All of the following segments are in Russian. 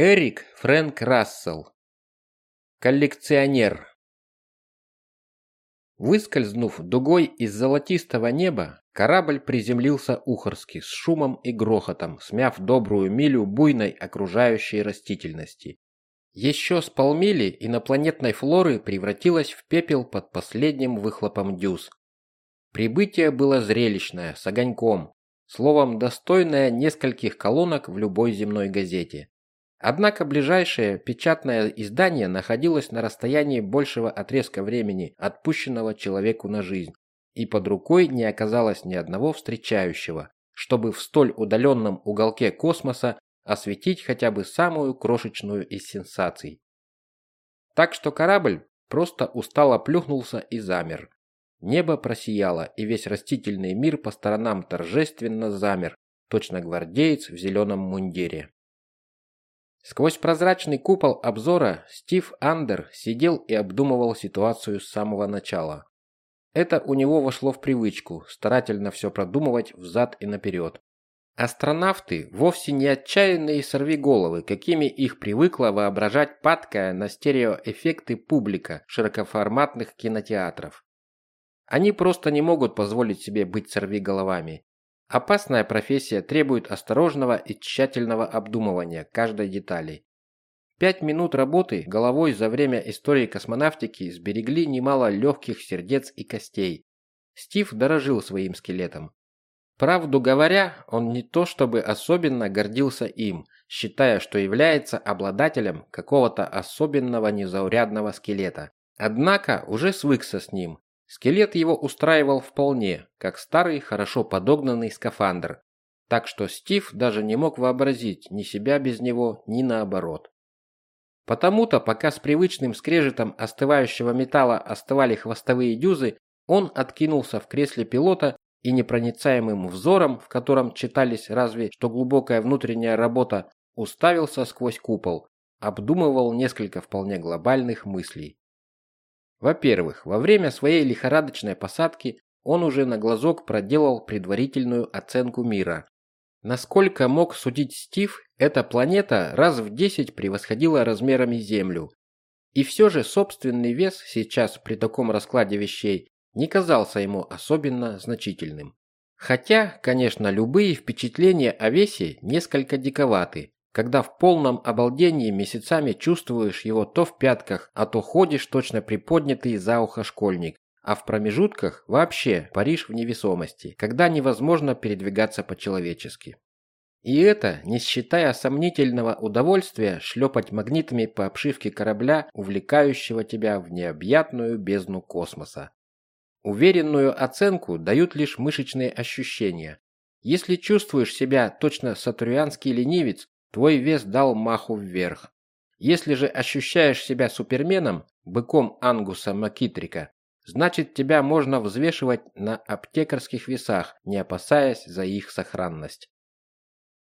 Эрик Фрэнк Рассел. Коллекционер. Выскользнув дугой из золотистого неба, корабль приземлился ухорски с шумом и грохотом, смяв добрую милю буйной окружающей растительности. Еще с полмили инопланетной флоры превратилась в пепел под последним выхлопом дюз. Прибытие было зрелищное, с огоньком, словом, достойное нескольких колонок в любой земной газете. Однако ближайшее печатное издание находилось на расстоянии большего отрезка времени, отпущенного человеку на жизнь, и под рукой не оказалось ни одного встречающего, чтобы в столь удаленном уголке космоса осветить хотя бы самую крошечную из сенсаций. Так что корабль просто устало плюхнулся и замер. Небо просияло, и весь растительный мир по сторонам торжественно замер, точно гвардеец в зеленом мундире. Сквозь прозрачный купол обзора Стив Андер сидел и обдумывал ситуацию с самого начала. Это у него вошло в привычку старательно все продумывать взад и наперед. Астронавты вовсе не отчаянные сорвиголовы, какими их привыкла воображать падкая на стереоэффекты публика широкоформатных кинотеатров. Они просто не могут позволить себе быть сорвиголовами. Опасная профессия требует осторожного и тщательного обдумывания каждой детали. Пять минут работы головой за время истории космонавтики сберегли немало легких сердец и костей. Стив дорожил своим скелетом. Правду говоря, он не то чтобы особенно гордился им, считая, что является обладателем какого-то особенного незаурядного скелета. Однако уже свыкся с ним Скелет его устраивал вполне, как старый, хорошо подогнанный скафандр, так что Стив даже не мог вообразить ни себя без него, ни наоборот. Потому-то, пока с привычным скрежетом остывающего металла остывали хвостовые дюзы, он откинулся в кресле пилота и непроницаемым взором, в котором читались разве что глубокая внутренняя работа, уставился сквозь купол, обдумывал несколько вполне глобальных мыслей. Во-первых, во время своей лихорадочной посадки он уже на глазок проделал предварительную оценку мира. Насколько мог судить Стив, эта планета раз в 10 превосходила размерами Землю. И все же собственный вес сейчас при таком раскладе вещей не казался ему особенно значительным. Хотя, конечно, любые впечатления о весе несколько диковаты, когда в полном обалдении месяцами чувствуешь его то в пятках, а то ходишь точно приподнятый за ухо школьник, а в промежутках вообще паришь в невесомости, когда невозможно передвигаться по-человечески. И это не считая сомнительного удовольствия шлепать магнитами по обшивке корабля, увлекающего тебя в необъятную бездну космоса. Уверенную оценку дают лишь мышечные ощущения. Если чувствуешь себя точно сатурианский ленивец, твой вес дал маху вверх. Если же ощущаешь себя суперменом, быком Ангуса Макитрика, значит тебя можно взвешивать на аптекарских весах, не опасаясь за их сохранность.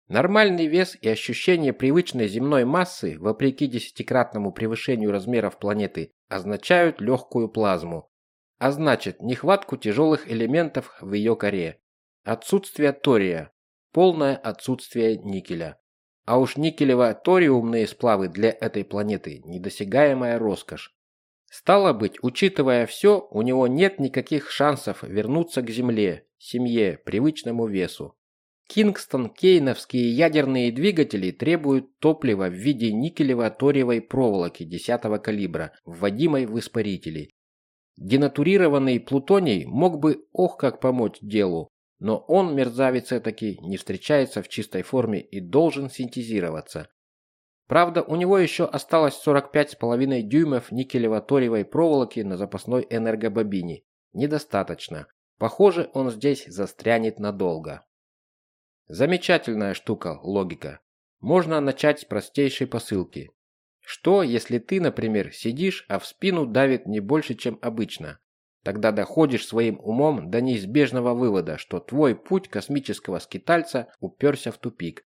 Нормальный вес и ощущение привычной земной массы, вопреки десятикратному превышению размеров планеты, означают легкую плазму, а значит нехватку тяжелых элементов в ее коре, отсутствие тория, полное отсутствие никеля. А уж никелево-ториумные сплавы для этой планеты – недосягаемая роскошь. Стало быть, учитывая все, у него нет никаких шансов вернуться к Земле, семье, привычному весу. Кингстон-Кейновские ядерные двигатели требуют топлива в виде никелево-ториевой проволоки 10 калибра, вводимой в испарители. Денатурированный плутоний мог бы ох как помочь делу, но он, мерзавец таки, не встречается в чистой форме и должен синтезироваться. Правда, у него еще осталось 45,5 дюймов никелево-торевой проволоки на запасной энергобобине. Недостаточно. Похоже, он здесь застрянет надолго. Замечательная штука, логика. Можно начать с простейшей посылки. Что, если ты, например, сидишь, а в спину давит не больше, чем обычно? Тогда доходишь своим умом до неизбежного вывода, что твой путь космического скитальца уперся в тупик.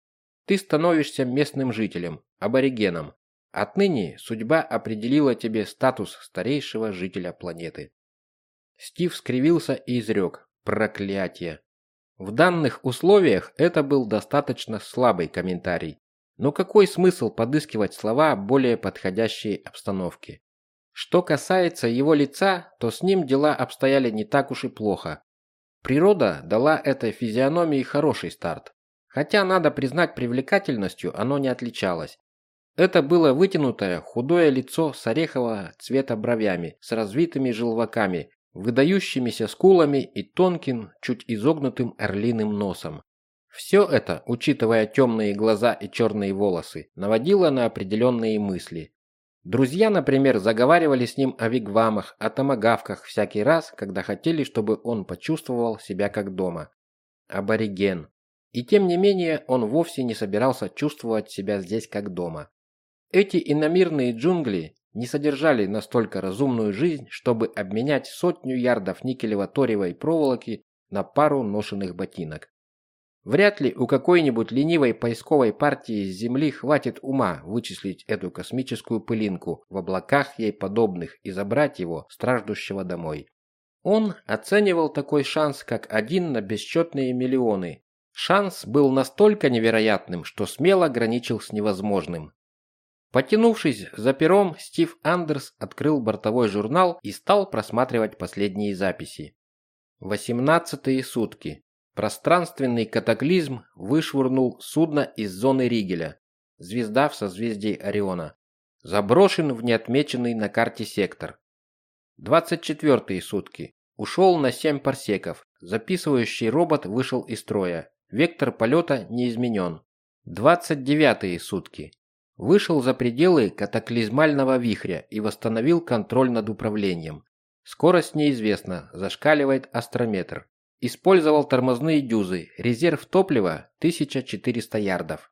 Ты становишься местным жителем, аборигеном. Отныне судьба определила тебе статус старейшего жителя планеты. Стив скривился и изрек «Проклятие!». В данных условиях это был достаточно слабый комментарий. Но какой смысл подыскивать слова, более подходящие обстановке? Что касается его лица, то с ним дела обстояли не так уж и плохо. Природа дала этой физиономии хороший старт. Хотя, надо признать, привлекательностью оно не отличалось. Это было вытянутое, худое лицо с орехового цвета бровями, с развитыми желваками, выдающимися скулами и тонким, чуть изогнутым орлиным носом. Все это, учитывая темные глаза и черные волосы, наводило на определенные мысли. Друзья, например, заговаривали с ним о вигвамах, о томагавках всякий раз, когда хотели, чтобы он почувствовал себя как дома. Абориген. И тем не менее, он вовсе не собирался чувствовать себя здесь как дома. Эти иномирные джунгли не содержали настолько разумную жизнь, чтобы обменять сотню ярдов никелево-торевой проволоки на пару ношенных ботинок. Вряд ли у какой-нибудь ленивой поисковой партии Земли хватит ума вычислить эту космическую пылинку в облаках ей подобных и забрать его, страждущего домой. Он оценивал такой шанс как один на бесчетные миллионы. Шанс был настолько невероятным, что смело граничил с невозможным. Потянувшись за пером, Стив Андерс открыл бортовой журнал и стал просматривать последние записи. Восемнадцатые сутки. Пространственный катаклизм вышвырнул судно из зоны Ригеля, звезда в созвездии Ориона, заброшен в неотмеченный на карте сектор. 24 сутки. Ушел на 7 парсеков. Записывающий робот вышел из строя. Вектор полета не изменен. 29 сутки. Вышел за пределы катаклизмального вихря и восстановил контроль над управлением. Скорость неизвестна, зашкаливает астрометр. Использовал тормозные дюзы, резерв топлива 1400 ярдов.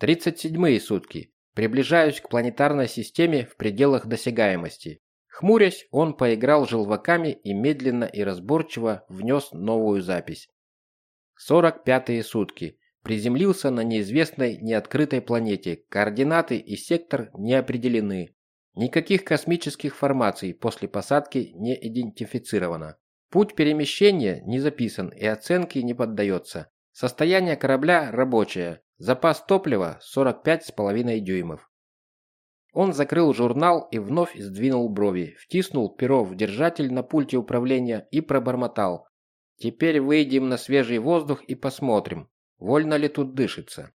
37 сутки. Приближаюсь к планетарной системе в пределах досягаемости. Хмурясь, он поиграл желваками и медленно и разборчиво внес новую запись. 45 сутки. Приземлился на неизвестной неоткрытой планете. Координаты и сектор не определены. Никаких космических формаций после посадки не идентифицировано. Путь перемещения не записан и оценке не поддается. Состояние корабля рабочее. Запас топлива 45,5 дюймов. Он закрыл журнал и вновь сдвинул брови, втиснул перо в держатель на пульте управления и пробормотал. «Теперь выйдем на свежий воздух и посмотрим, вольно ли тут дышится».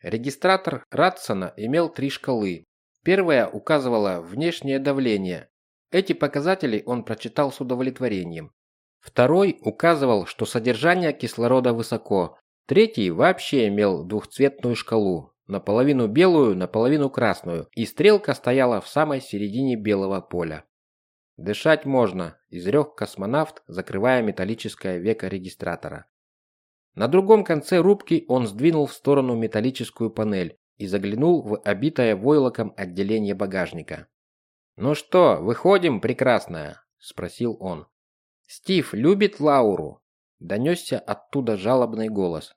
Регистратор Ратсона имел три шкалы. Первая указывала внешнее давление, эти показатели он прочитал с удовлетворением. Второй указывал, что содержание кислорода высоко. Третий вообще имел двухцветную шкалу, наполовину белую, наполовину красную, и стрелка стояла в самой середине белого поля. «Дышать можно», – изрек космонавт, закрывая металлическое веко регистратора. На другом конце рубки он сдвинул в сторону металлическую панель и заглянул в обитое войлоком отделение багажника. «Ну что, выходим, прекрасная?» – спросил он. «Стив любит Лауру?» – донесся оттуда жалобный голос.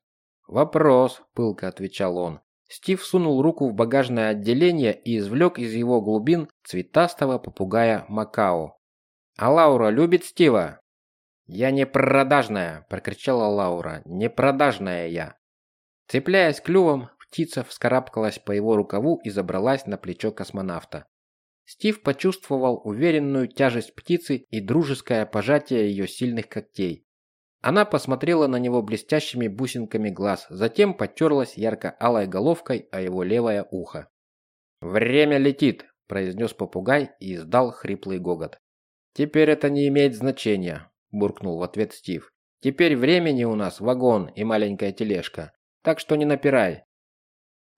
«Вопрос», – пылко отвечал он. Стив сунул руку в багажное отделение и извлек из его глубин цветастого попугая Макао. «А Лаура любит Стива?» «Я не продажная!» – прокричала Лаура. «Не продажная я!» Цепляясь клювом, птица вскарабкалась по его рукаву и забралась на плечо космонавта. Стив почувствовал уверенную тяжесть птицы и дружеское пожатие ее сильных когтей. Она посмотрела на него блестящими бусинками глаз, затем потерлась ярко-алой головкой о его левое ухо. «Время летит», – произнес попугай и издал хриплый гогот. «Теперь это не имеет значения», – буркнул в ответ Стив. «Теперь времени у нас вагон и маленькая тележка, так что не напирай,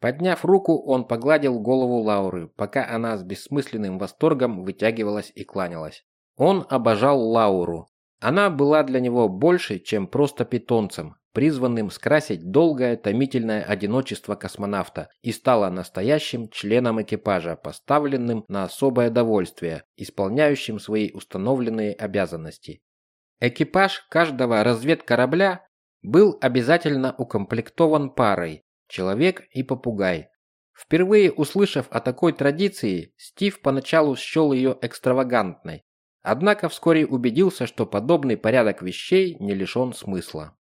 Подняв руку, он погладил голову Лауры, пока она с бессмысленным восторгом вытягивалась и кланялась. Он обожал Лауру. Она была для него больше, чем просто питомцем, призванным скрасить долгое томительное одиночество космонавта и стала настоящим членом экипажа, поставленным на особое довольствие, исполняющим свои установленные обязанности. Экипаж каждого разведкорабля был обязательно укомплектован парой, человек и попугай. Впервые услышав о такой традиции, Стив поначалу счел ее экстравагантной, однако вскоре убедился, что подобный порядок вещей не лишен смысла.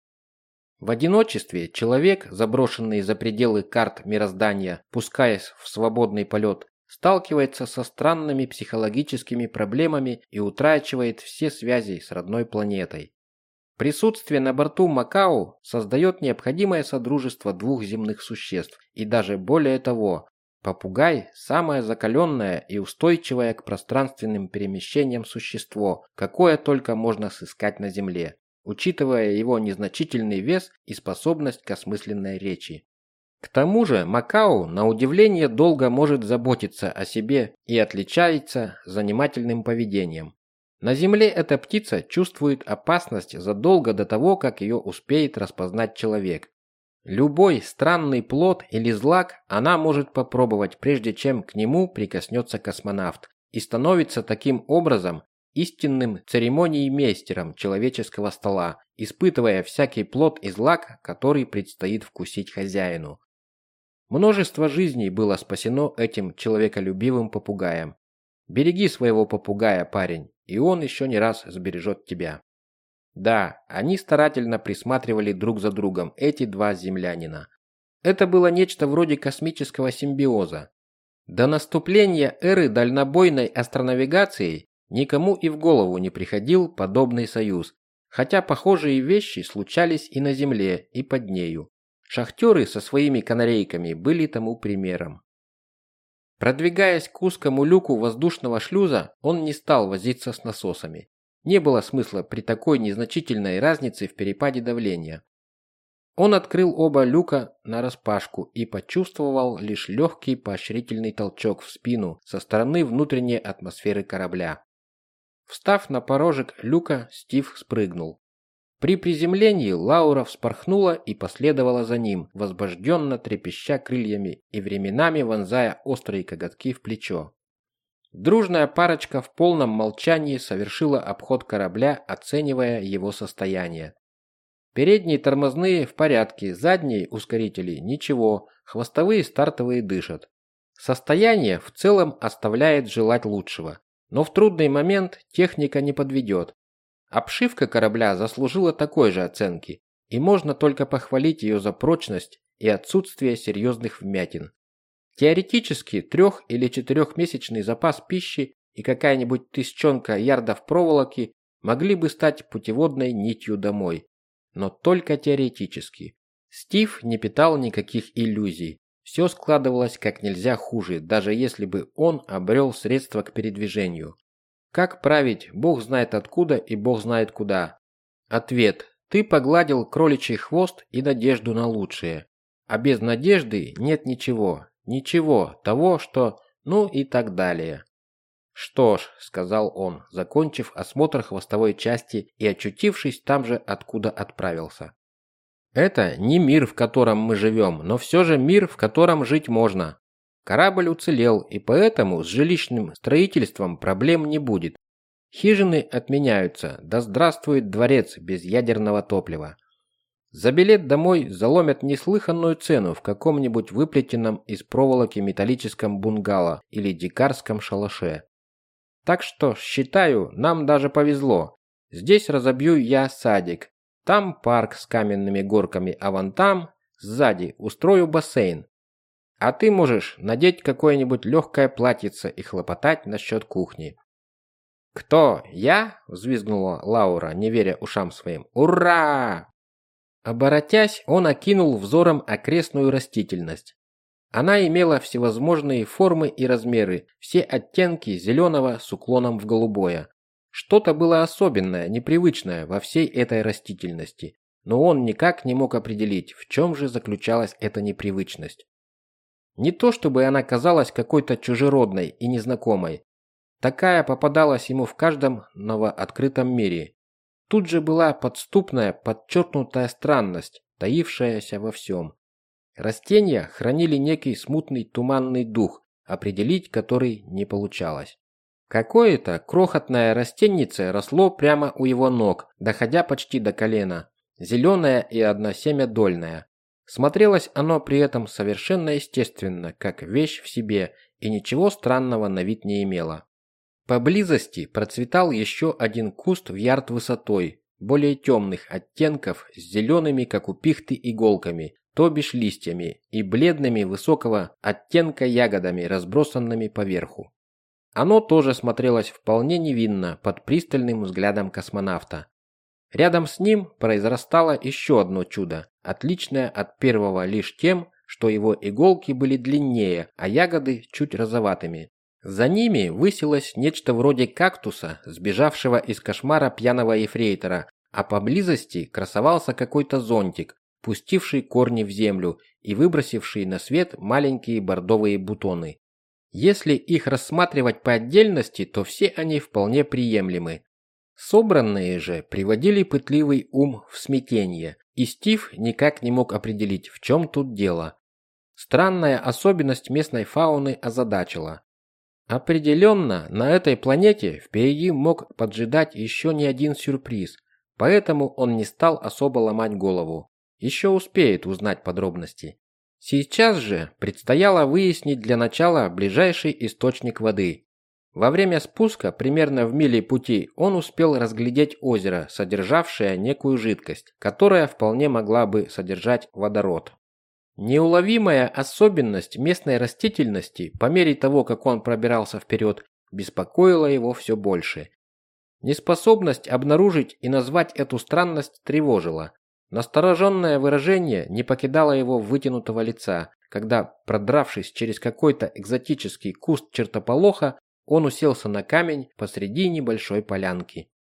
В одиночестве человек, заброшенный за пределы карт мироздания, пускаясь в свободный полет, сталкивается со странными психологическими проблемами и утрачивает все связи с родной планетой. Присутствие на борту Макао создает необходимое содружество двух земных существ, и даже более того, попугай – самое закаленное и устойчивое к пространственным перемещениям существо, какое только можно сыскать на Земле, учитывая его незначительный вес и способность к осмысленной речи. К тому же Макао, на удивление, долго может заботиться о себе и отличается занимательным поведением. На Земле эта птица чувствует опасность задолго до того, как ее успеет распознать человек. Любой странный плод или злак она может попробовать, прежде чем к нему прикоснется космонавт, и становится таким образом истинным церемонией-мейстером человеческого стола, испытывая всякий плод и злак, который предстоит вкусить хозяину. Множество жизней было спасено этим человеколюбивым попугаем. Береги своего попугая, парень, и он еще не раз сбережет тебя. Да, они старательно присматривали друг за другом, эти два землянина. Это было нечто вроде космического симбиоза. До наступления эры дальнобойной астронавигации никому и в голову не приходил подобный союз, хотя похожие вещи случались и на Земле, и под нею. Шахтеры со своими канарейками были тому примером. Продвигаясь к узкому люку воздушного шлюза, он не стал возиться с насосами. Не было смысла при такой незначительной разнице в перепаде давления. Он открыл оба люка на распашку и почувствовал лишь легкий поощрительный толчок в спину со стороны внутренней атмосферы корабля. Встав на порожек люка, Стив спрыгнул. При приземлении Лаура вспорхнула и последовала за ним, возбужденно трепеща крыльями и временами вонзая острые коготки в плечо. Дружная парочка в полном молчании совершила обход корабля, оценивая его состояние. Передние тормозные в порядке, задние ускорители ничего, хвостовые стартовые дышат. Состояние в целом оставляет желать лучшего, но в трудный момент техника не подведет. Обшивка корабля заслужила такой же оценки, и можно только похвалить ее за прочность и отсутствие серьезных вмятин. Теоретически трех- или четырехмесячный запас пищи и какая-нибудь тысячонка ярдов проволоки могли бы стать путеводной нитью домой. Но только теоретически. Стив не питал никаких иллюзий. Все складывалось как нельзя хуже, даже если бы он обрел средства к передвижению. Как править, бог знает откуда и бог знает куда. Ответ. Ты погладил кроличий хвост и надежду на лучшее. А без надежды нет ничего. Ничего того, что... Ну и так далее. «Что ж», — сказал он, закончив осмотр хвостовой части и очутившись там же, откуда отправился. «Это не мир, в котором мы живем, но все же мир, в котором жить можно. Корабль уцелел, и поэтому с жилищным строительством проблем не будет. Хижины отменяются, да здравствует дворец без ядерного топлива. За билет домой заломят неслыханную цену в каком-нибудь выплетенном из проволоки металлическом бунгало или дикарском шалаше. Так что, считаю, нам даже повезло. Здесь разобью я садик, там парк с каменными горками, а вон там, сзади, устрою бассейн. А ты можешь надеть какое-нибудь легкое платьице и хлопотать насчет кухни. «Кто? Я?» – взвизгнула Лаура, не веря ушам своим. «Ура!» Оборотясь, он окинул взором окрестную растительность. Она имела всевозможные формы и размеры, все оттенки зеленого с уклоном в голубое. Что-то было особенное, непривычное во всей этой растительности, но он никак не мог определить, в чем же заключалась эта непривычность. Не то чтобы она казалась какой-то чужеродной и незнакомой. Такая попадалась ему в каждом новооткрытом мире. Тут же была подступная, подчеркнутая странность, таившаяся во всем. Растения хранили некий смутный туманный дух, определить который не получалось. Какое-то крохотное растеннице росло прямо у его ног, доходя почти до колена. Зеленое и односемядольное. Смотрелось оно при этом совершенно естественно, как вещь в себе, и ничего странного на вид не имело. Поблизости процветал еще один куст в ярд высотой, более темных оттенков с зелеными, как у пихты, иголками, то бишь листьями, и бледными высокого оттенка ягодами, разбросанными поверху. Оно тоже смотрелось вполне невинно под пристальным взглядом космонавта. Рядом с ним произрастало еще одно чудо, отличное от первого лишь тем, что его иголки были длиннее, а ягоды чуть розоватыми. За ними высилось нечто вроде кактуса, сбежавшего из кошмара пьяного ефрейтора, а поблизости красовался какой-то зонтик, пустивший корни в землю и выбросивший на свет маленькие бордовые бутоны. Если их рассматривать по отдельности, то все они вполне приемлемы. Собранные же приводили пытливый ум в смятение, и Стив никак не мог определить, в чем тут дело. Странная особенность местной фауны озадачила. Определенно, на этой планете впереди мог поджидать еще не один сюрприз, поэтому он не стал особо ломать голову. Еще успеет узнать подробности. Сейчас же предстояло выяснить для начала ближайший источник воды. Во время спуска, примерно в миле пути, он успел разглядеть озеро, содержавшее некую жидкость, которая вполне могла бы содержать водород. Неуловимая особенность местной растительности по мере того, как он пробирался вперед, беспокоила его все больше. Неспособность обнаружить и назвать эту странность тревожила. Настороженное выражение не покидало его вытянутого лица, когда, продравшись через какой-то экзотический куст чертополоха, он уселся на камень посреди небольшой полянки.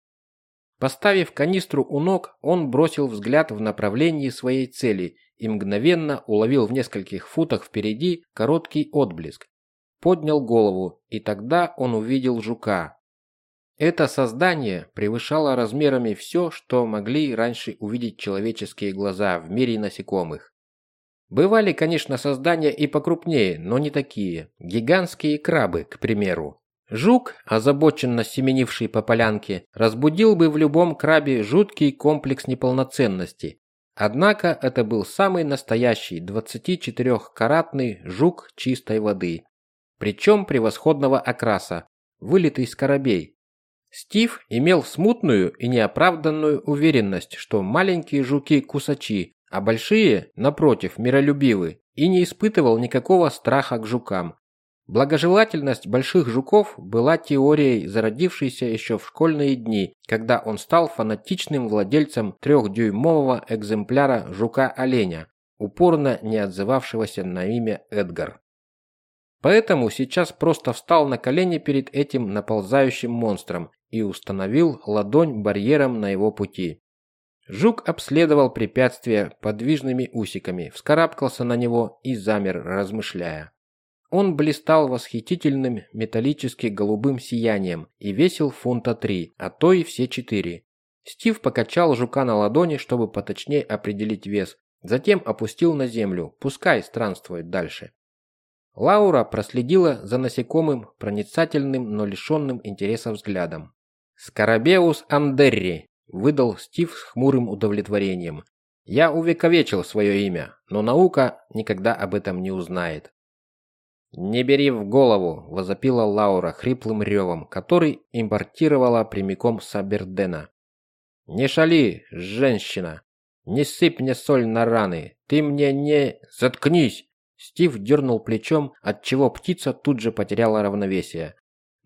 Поставив канистру у ног, он бросил взгляд в направлении своей цели и мгновенно уловил в нескольких футах впереди короткий отблеск. Поднял голову, и тогда он увидел жука, это создание превышало размерами все, что могли раньше увидеть человеческие глаза в мире насекомых. Бывали, конечно, создания и покрупнее, но не такие. Гигантские крабы, к примеру. Жук, озабоченно семенивший по полянке, разбудил бы в любом крабе жуткий комплекс неполноценности. Однако это был самый настоящий 24-каратный жук чистой воды. Причем превосходного окраса, вылитый из корабей, Стив имел смутную и неоправданную уверенность, что маленькие жуки кусачи, а большие, напротив, миролюбивы, и не испытывал никакого страха к жукам. Благожелательность больших жуков была теорией, зародившейся еще в школьные дни, когда он стал фанатичным владельцем трехдюймового экземпляра жука-оленя, упорно не отзывавшегося на имя Эдгар. Поэтому сейчас просто встал на колени перед этим наползающим монстром и установил ладонь барьером на его пути. Жук обследовал препятствие подвижными усиками, вскарабкался на него и замер, размышляя. Он блистал восхитительным металлически голубым сиянием и весил фунта три, а то и все четыре. Стив покачал жука на ладони, чтобы поточнее определить вес, затем опустил на землю, пускай странствует дальше. Лаура проследила за насекомым проницательным, но лишенным интереса взглядом. «Скоробеус андерри», – выдал Стив с хмурым удовлетворением. «Я увековечил свое имя, но наука никогда об этом не узнает». «Не бери в голову», – возопила Лаура хриплым ревом, который импортировала прямиком с Абердена. «Не шали, женщина! Не сыпь мне соль на раны! Ты мне не... Заткнись!» Стив дернул плечом, отчего птица тут же потеряла равновесие.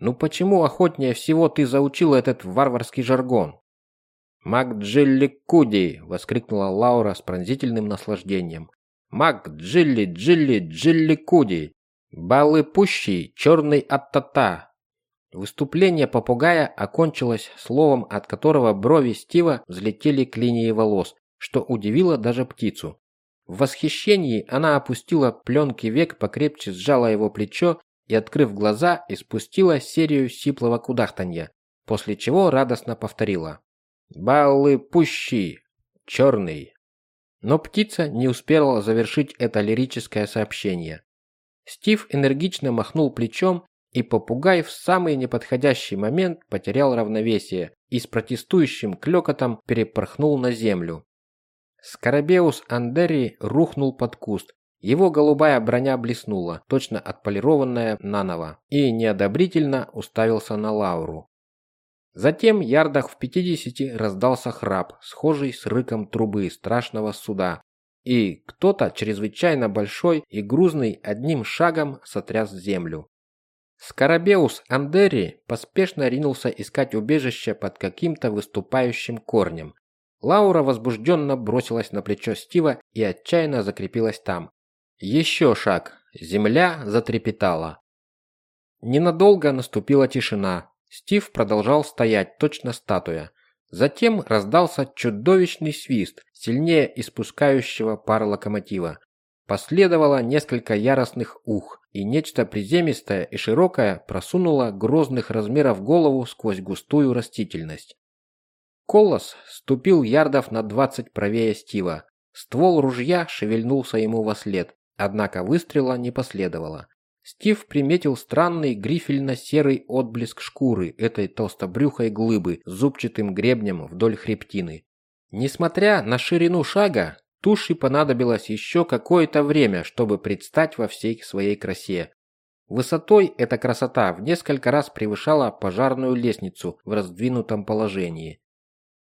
Ну почему охотнее всего ты заучил этот варварский жаргон? Мак Джилли Куди! воскликнула Лаура с пронзительным наслаждением. Мак Джилли Джилли Джилли Куди! Баллы пущий, черный аттата! Выступление попугая окончилось словом, от которого брови Стива взлетели к линии волос, что удивило даже птицу. В восхищении она опустила пленки век, покрепче сжала его плечо и, открыв глаза, испустила серию сиплого кудахтанья, после чего радостно повторила «Баллы пущи! Черный!» Но птица не успела завершить это лирическое сообщение. Стив энергично махнул плечом, и попугай в самый неподходящий момент потерял равновесие и с протестующим клёкотом перепорхнул на землю. Скоробеус Андерри рухнул под куст, его голубая броня блеснула, точно отполированная наново, и неодобрительно уставился на Лауру. Затем ярдах в пятидесяти раздался храп, схожий с рыком трубы страшного суда, и кто-то чрезвычайно большой и грузный одним шагом сотряс землю. Скоробеус Андери поспешно ринулся искать убежище под каким-то выступающим корнем. Лаура возбужденно бросилась на плечо Стива и отчаянно закрепилась там. Еще шаг. Земля затрепетала. Ненадолго наступила тишина. Стив продолжал стоять, точно статуя. Затем раздался чудовищный свист, сильнее испускающего пар локомотива. Последовало несколько яростных ух, и нечто приземистое и широкое просунуло грозных размеров голову сквозь густую растительность. Колос ступил ярдов на двадцать правее Стива. Ствол ружья шевельнулся ему во след, однако выстрела не последовало. Стив приметил странный грифельно-серый отблеск шкуры этой толстобрюхой глыбы с зубчатым гребнем вдоль хребтины. Несмотря на ширину шага, туше понадобилось еще какое-то время, чтобы предстать во всей своей красе. Высотой эта красота в несколько раз превышала пожарную лестницу в раздвинутом положении.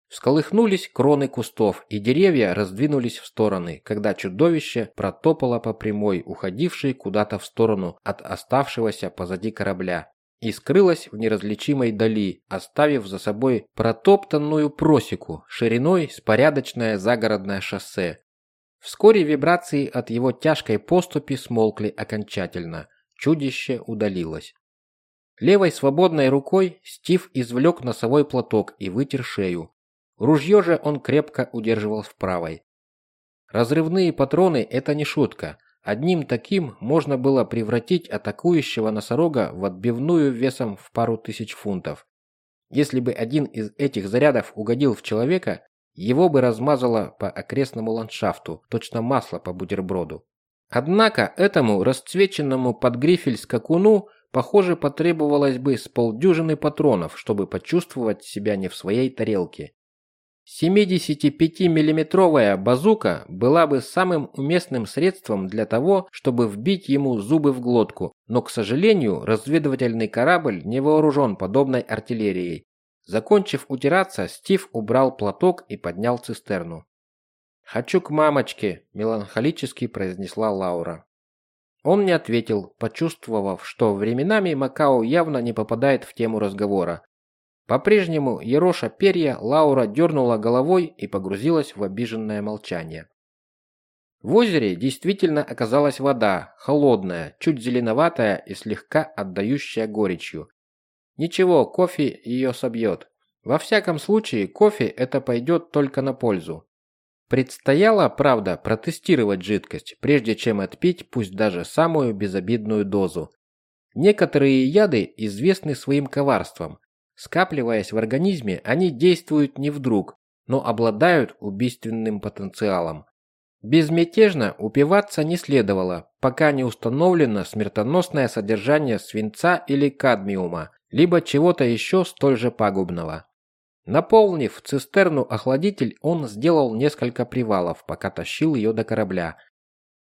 Всколыхнулись кроны кустов, и деревья раздвинулись в стороны, когда чудовище протопало по прямой, уходившей куда-то в сторону от оставшегося позади корабля, и скрылось в неразличимой дали, оставив за собой протоптанную просеку шириной с порядочное загородное шоссе. Вскоре вибрации от его тяжкой поступи смолкли окончательно. Чудище удалилось. Левой свободной рукой Стив извлек носовой платок и вытер шею. Ружье же он крепко удерживал в правой. Разрывные патроны – это не шутка. Одним таким можно было превратить атакующего носорога в отбивную весом в пару тысяч фунтов. Если бы один из этих зарядов угодил в человека, его бы размазало по окрестному ландшафту, точно масло по бутерброду. Однако этому расцвеченному под грифель скакуну, похоже, потребовалось бы с полдюжины патронов, чтобы почувствовать себя не в своей тарелке. 75-миллиметровая базука была бы самым уместным средством для того, чтобы вбить ему зубы в глотку, но, к сожалению, разведывательный корабль не вооружен подобной артиллерией. Закончив утираться, Стив убрал платок и поднял цистерну. «Хочу к мамочке», – меланхолически произнесла Лаура. Он не ответил, почувствовав, что временами Макао явно не попадает в тему разговора, по-прежнему, ероша перья, Лаура дернула головой и погрузилась в обиженное молчание. В озере действительно оказалась вода, холодная, чуть зеленоватая и слегка отдающая горечью. Ничего, кофе ее собьет. Во всяком случае, кофе это пойдет только на пользу. Предстояло, правда, протестировать жидкость, прежде чем отпить пусть даже самую безобидную дозу. Некоторые яды известны своим коварством, Скапливаясь в организме, они действуют не вдруг, но обладают убийственным потенциалом. Безмятежно упиваться не следовало, пока не установлено смертоносное содержание свинца или кадмиума, либо чего-то еще столь же пагубного. Наполнив цистерну охладитель, он сделал несколько привалов, пока тащил ее до корабля.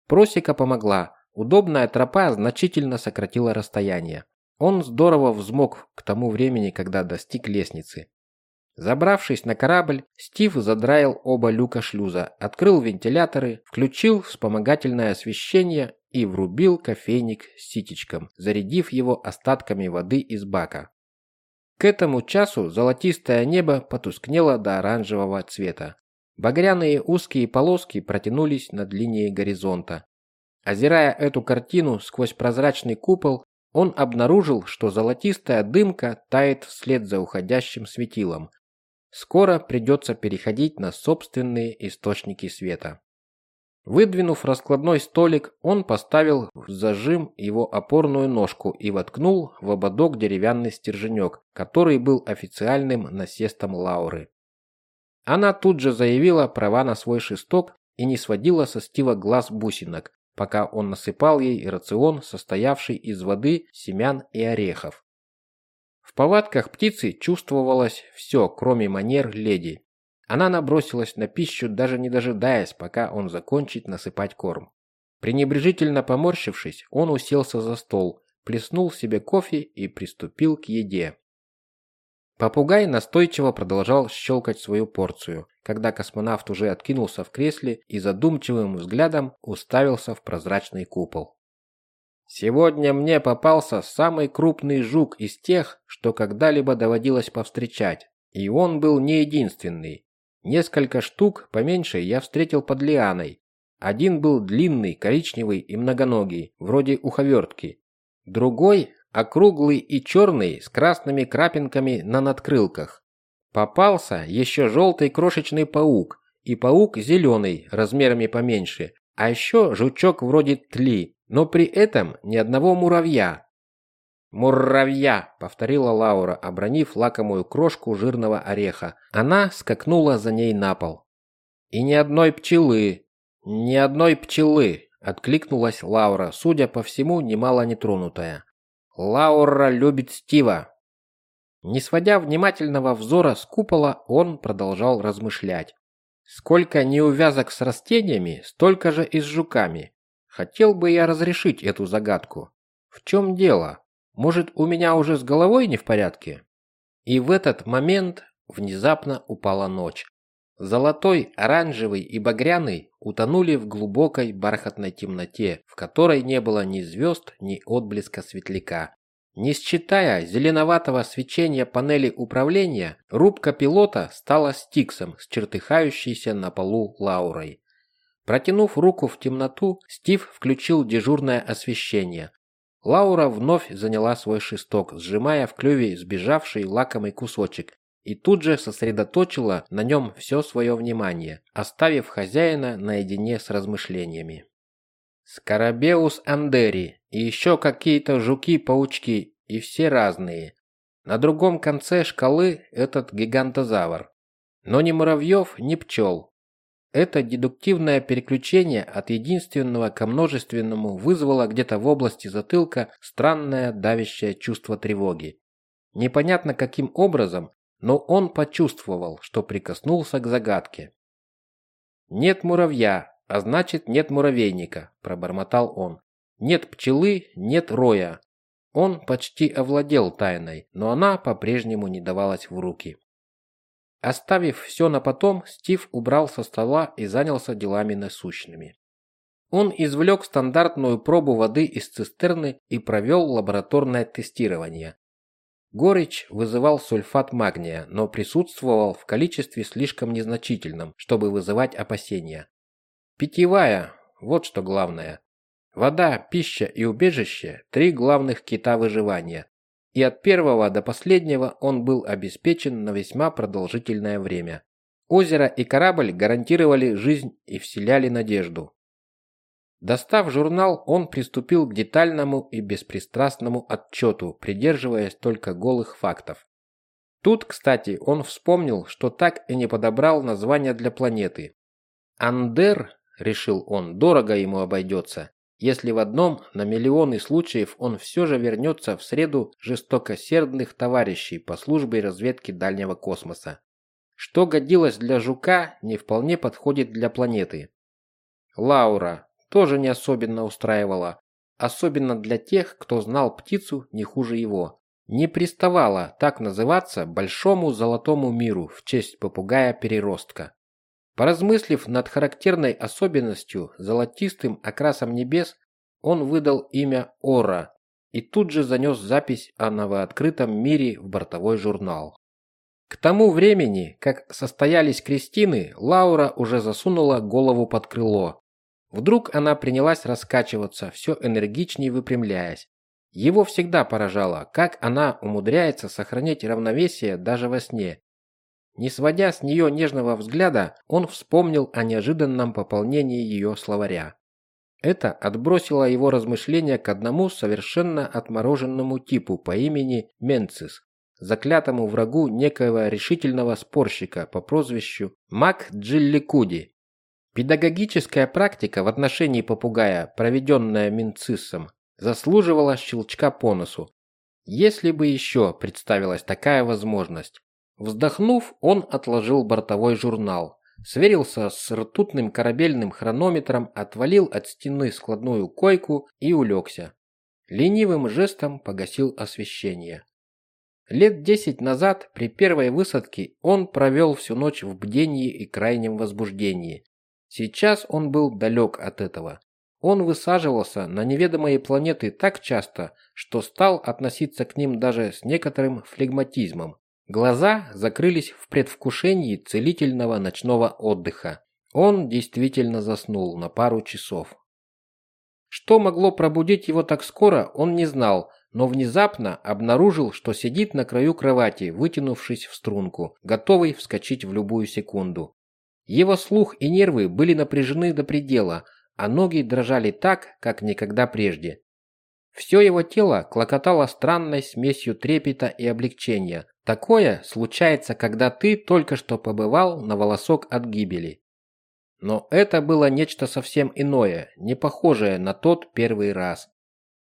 Просека помогла, удобная тропа значительно сократила расстояние. Он здорово взмок к тому времени, когда достиг лестницы. Забравшись на корабль, Стив задраил оба люка шлюза, открыл вентиляторы, включил вспомогательное освещение и врубил кофейник с ситечком, зарядив его остатками воды из бака. К этому часу золотистое небо потускнело до оранжевого цвета. Багряные узкие полоски протянулись над линией горизонта. Озирая эту картину сквозь прозрачный купол, он обнаружил, что золотистая дымка тает вслед за уходящим светилом. Скоро придется переходить на собственные источники света. Выдвинув раскладной столик, он поставил в зажим его опорную ножку и воткнул в ободок деревянный стерженек, который был официальным насестом Лауры. Она тут же заявила права на свой шесток и не сводила со Стива глаз бусинок, пока он насыпал ей рацион, состоявший из воды, семян и орехов. В повадках птицы чувствовалось все, кроме манер леди. Она набросилась на пищу, даже не дожидаясь, пока он закончит насыпать корм. Пренебрежительно поморщившись, он уселся за стол, плеснул себе кофе и приступил к еде. Попугай настойчиво продолжал щелкать свою порцию, когда космонавт уже откинулся в кресле и задумчивым взглядом уставился в прозрачный купол. Сегодня мне попался самый крупный жук из тех, что когда-либо доводилось повстречать, и он был не единственный. Несколько штук поменьше я встретил под лианой. Один был длинный, коричневый и многоногий, вроде уховертки. Другой округлый и черный с красными крапинками на надкрылках. Попался еще желтый крошечный паук и паук зеленый, размерами поменьше, а еще жучок вроде тли, но при этом ни одного муравья. «Муравья!» – повторила Лаура, обронив лакомую крошку жирного ореха. Она скакнула за ней на пол. «И ни одной пчелы! Ни одной пчелы!» – откликнулась Лаура, судя по всему, немало нетронутая. Лаура любит Стива. Не сводя внимательного взора с купола, он продолжал размышлять. Сколько неувязок с растениями, столько же и с жуками. Хотел бы я разрешить эту загадку. В чем дело? Может, у меня уже с головой не в порядке? И в этот момент внезапно упала ночь. Золотой, оранжевый и багряный утонули в глубокой бархатной темноте, в которой не было ни звезд, ни отблеска светляка. Не считая зеленоватого свечения панели управления, рубка пилота стала стиксом с чертыхающейся на полу Лаурой. Протянув руку в темноту, Стив включил дежурное освещение. Лаура вновь заняла свой шесток, сжимая в клюве сбежавший лакомый кусочек, и тут же сосредоточила на нем все свое внимание, оставив хозяина наедине с размышлениями. Скоробеус андери и еще какие-то жуки-паучки, и все разные. На другом конце шкалы этот гигантозавр. Но ни муравьев, ни пчел. Это дедуктивное переключение от единственного к множественному вызвало где-то в области затылка странное давящее чувство тревоги. Непонятно каким образом, но он почувствовал, что прикоснулся к загадке. «Нет муравья, а значит нет муравейника», – пробормотал он. «Нет пчелы, нет роя». Он почти овладел тайной, но она по-прежнему не давалась в руки. Оставив все на потом, Стив убрал со стола и занялся делами насущными. Он извлек стандартную пробу воды из цистерны и провел лабораторное тестирование. Горечь вызывал сульфат магния, но присутствовал в количестве слишком незначительном, чтобы вызывать опасения. Питьевая – вот что главное. Вода, пища и убежище – три главных кита выживания. И от первого до последнего он был обеспечен на весьма продолжительное время. Озеро и корабль гарантировали жизнь и вселяли надежду. Достав журнал, он приступил к детальному и беспристрастному отчету, придерживаясь только голых фактов. Тут, кстати, он вспомнил, что так и не подобрал название для планеты. Андер, решил он, дорого ему обойдется, если в одном на миллионы случаев он все же вернется в среду жестокосердных товарищей по службе разведки дальнего космоса. Что годилось для жука, не вполне подходит для планеты. Лаура, тоже не особенно устраивало, особенно для тех, кто знал птицу не хуже его. Не приставало так называться большому золотому миру в честь попугая-переростка. Поразмыслив над характерной особенностью золотистым окрасом небес, он выдал имя Ора и тут же занес запись о новооткрытом мире в бортовой журнал. К тому времени, как состоялись крестины, Лаура уже засунула голову под крыло, Вдруг она принялась раскачиваться, все энергичнее выпрямляясь. Его всегда поражало, как она умудряется сохранять равновесие даже во сне. Не сводя с нее нежного взгляда, он вспомнил о неожиданном пополнении ее словаря. Это отбросило его размышления к одному совершенно отмороженному типу по имени Менцис, заклятому врагу некоего решительного спорщика по прозвищу Мак Джилликуди. Педагогическая практика в отношении попугая, проведенная Минциссом, заслуживала щелчка по носу. Если бы еще представилась такая возможность. Вздохнув, он отложил бортовой журнал, сверился с ртутным корабельным хронометром, отвалил от стены складную койку и улегся. Ленивым жестом погасил освещение. Лет десять назад, при первой высадке, он провел всю ночь в бдении и крайнем возбуждении. Сейчас он был далек от этого. Он высаживался на неведомые планеты так часто, что стал относиться к ним даже с некоторым флегматизмом. Глаза закрылись в предвкушении целительного ночного отдыха. Он действительно заснул на пару часов. Что могло пробудить его так скоро, он не знал, но внезапно обнаружил, что сидит на краю кровати, вытянувшись в струнку, готовый вскочить в любую секунду. Его слух и нервы были напряжены до предела, а ноги дрожали так, как никогда прежде. Все его тело клокотало странной смесью трепета и облегчения. Такое случается, когда ты только что побывал на волосок от гибели. Но это было нечто совсем иное, не похожее на тот первый раз.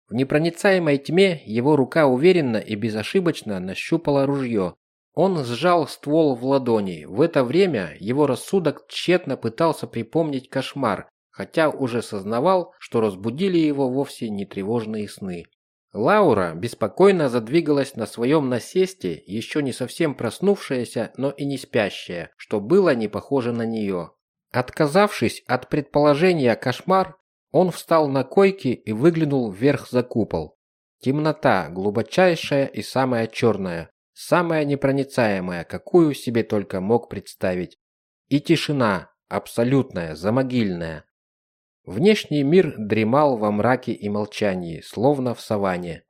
В непроницаемой тьме его рука уверенно и безошибочно нащупала ружье. Он сжал ствол в ладони. В это время его рассудок тщетно пытался припомнить кошмар, хотя уже сознавал, что разбудили его вовсе не тревожные сны. Лаура беспокойно задвигалась на своем насесте, еще не совсем проснувшаяся, но и не спящая, что было не похоже на нее. Отказавшись от предположения кошмар, он встал на койке и выглянул вверх за купол. Темнота, глубочайшая и самая черная, самая непроницаемая, какую себе только мог представить. И тишина, абсолютная, замогильная. Внешний мир дремал во мраке и молчании, словно в саванне.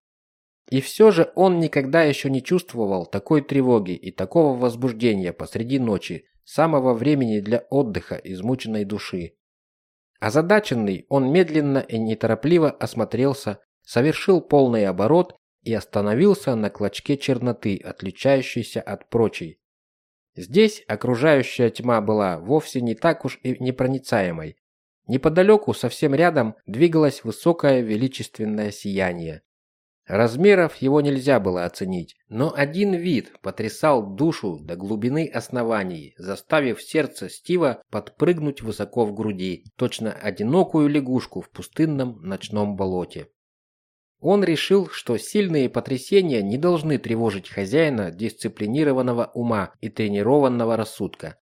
И все же он никогда еще не чувствовал такой тревоги и такого возбуждения посреди ночи, самого времени для отдыха измученной души. Озадаченный, он медленно и неторопливо осмотрелся, совершил полный оборот и остановился на клочке черноты, отличающейся от прочей. Здесь окружающая тьма была вовсе не так уж и непроницаемой. Неподалеку, совсем рядом, двигалось высокое величественное сияние. Размеров его нельзя было оценить, но один вид потрясал душу до глубины оснований, заставив сердце Стива подпрыгнуть высоко в груди, точно одинокую лягушку в пустынном ночном болоте. Он решил, что сильные потрясения не должны тревожить хозяина дисциплинированного ума и тренированного рассудка.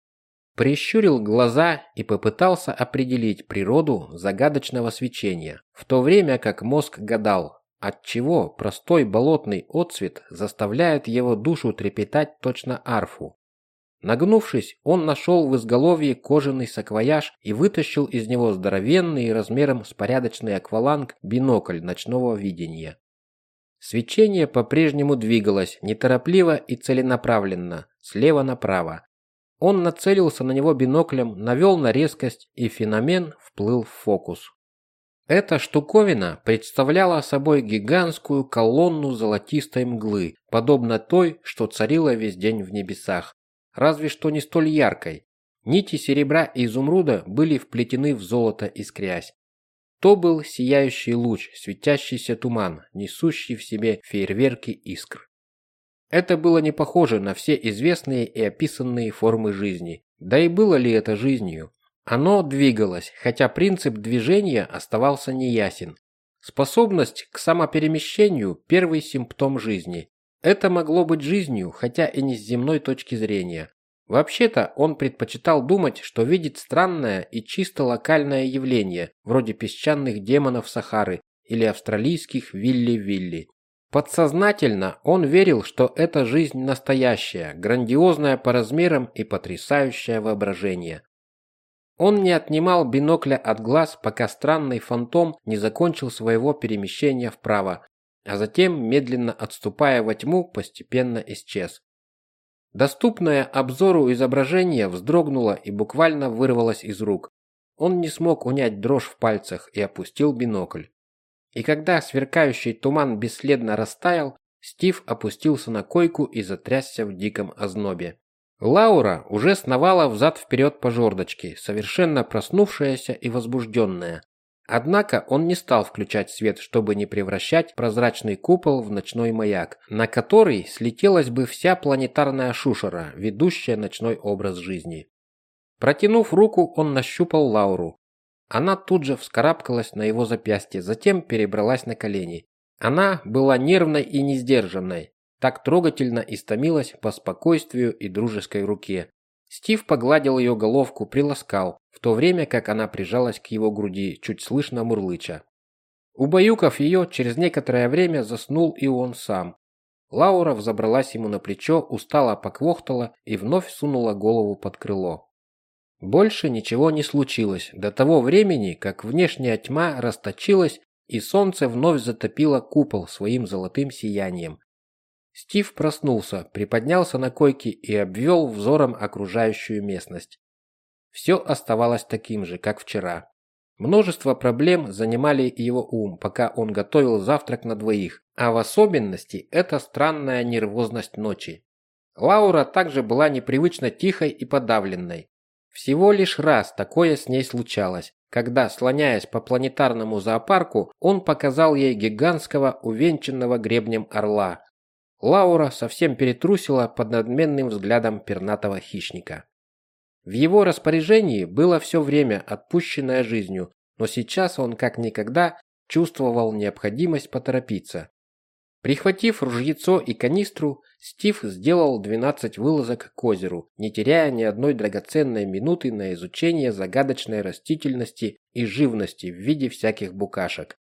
Прищурил глаза и попытался определить природу загадочного свечения, в то время как мозг гадал, отчего простой болотный отцвет заставляет его душу трепетать точно арфу. Нагнувшись, он нашел в изголовье кожаный саквояж и вытащил из него здоровенный размером с порядочный акваланг бинокль ночного видения. Свечение по-прежнему двигалось неторопливо и целенаправленно, слева направо. Он нацелился на него биноклем, навел на резкость, и феномен вплыл в фокус. Эта штуковина представляла собой гигантскую колонну золотистой мглы, подобно той, что царила весь день в небесах, разве что не столь яркой. Нити серебра и изумруда были вплетены в золото искрясь. То был сияющий луч, светящийся туман, несущий в себе фейерверки искр. Это было не похоже на все известные и описанные формы жизни. Да и было ли это жизнью? Оно двигалось, хотя принцип движения оставался неясен. Способность к самоперемещению – первый симптом жизни. Это могло быть жизнью, хотя и не с земной точки зрения. Вообще-то он предпочитал думать, что видит странное и чисто локальное явление, вроде песчаных демонов Сахары или австралийских Вилли-Вилли. Подсознательно он верил, что эта жизнь настоящая, грандиозная по размерам и потрясающая воображение. Он не отнимал бинокля от глаз, пока странный фантом не закончил своего перемещения вправо, а затем, медленно отступая во тьму, постепенно исчез. Доступное обзору изображение вздрогнуло и буквально вырвалось из рук. Он не смог унять дрожь в пальцах и опустил бинокль. И когда сверкающий туман бесследно растаял, Стив опустился на койку и затрясся в диком ознобе. Лаура уже сновала взад-вперед по жердочке, совершенно проснувшаяся и возбужденная. Однако он не стал включать свет, чтобы не превращать прозрачный купол в ночной маяк, на который слетелась бы вся планетарная шушера, ведущая ночной образ жизни. Протянув руку, он нащупал Лауру. Она тут же вскарабкалась на его запястье, затем перебралась на колени. Она была нервной и несдержанной, так трогательно истомилась по спокойствию и дружеской руке. Стив погладил ее головку, приласкал, в то время как она прижалась к его груди, чуть слышно мурлыча. Убаюкав ее, через некоторое время заснул и он сам. Лаура взобралась ему на плечо, устало поквохтала и вновь сунула голову под крыло. Больше ничего не случилось до того времени, как внешняя тьма расточилась и солнце вновь затопило купол своим золотым сиянием. Стив проснулся, приподнялся на койке и обвел взором окружающую местность. Все оставалось таким же, как вчера. Множество проблем занимали его ум, пока он готовил завтрак на двоих, а в особенности эта странная нервозность ночи. Лаура также была непривычно тихой и подавленной. Всего лишь раз такое с ней случалось, когда, слоняясь по планетарному зоопарку, он показал ей гигантского увенчанного гребнем орла. Лаура совсем перетрусила под надменным взглядом пернатого хищника. В его распоряжении было все время, отпущенное жизнью, но сейчас он как никогда чувствовал необходимость поторопиться. Прихватив ружьецо и канистру, Стив сделал 12 вылазок к озеру, не теряя ни одной драгоценной минуты на изучение загадочной растительности и живности в виде всяких букашек.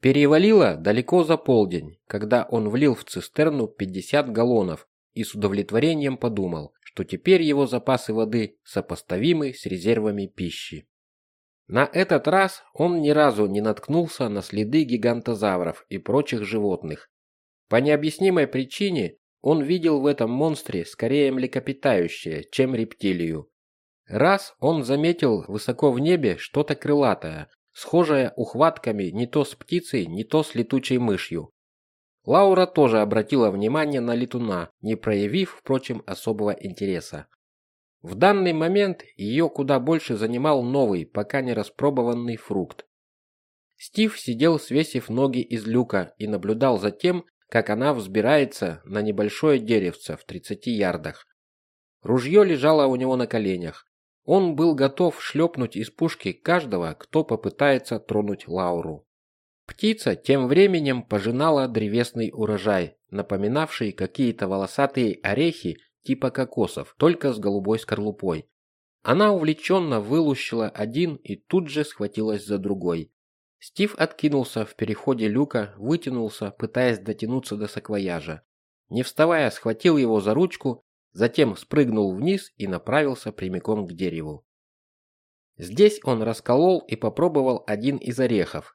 Перевалило далеко за полдень, когда он влил в цистерну 50 галлонов и с удовлетворением подумал, что теперь его запасы воды сопоставимы с резервами пищи. На этот раз он ни разу не наткнулся на следы гигантозавров и прочих животных, по необъяснимой причине он видел в этом монстре скорее млекопитающее, чем рептилию. Раз он заметил высоко в небе что-то крылатое, схожее ухватками не то с птицей, не то с летучей мышью. Лаура тоже обратила внимание на летуна, не проявив, впрочем, особого интереса. В данный момент ее куда больше занимал новый, пока не распробованный фрукт. Стив сидел, свесив ноги из люка, и наблюдал за тем, как она взбирается на небольшое деревце в 30 ярдах. Ружье лежало у него на коленях. Он был готов шлепнуть из пушки каждого, кто попытается тронуть Лауру. Птица тем временем пожинала древесный урожай, напоминавший какие-то волосатые орехи типа кокосов, только с голубой скорлупой. Она увлеченно вылущила один и тут же схватилась за другой. Стив откинулся в переходе люка, вытянулся, пытаясь дотянуться до саквояжа. Не вставая, схватил его за ручку, затем спрыгнул вниз и направился прямиком к дереву. Здесь он расколол и попробовал один из орехов.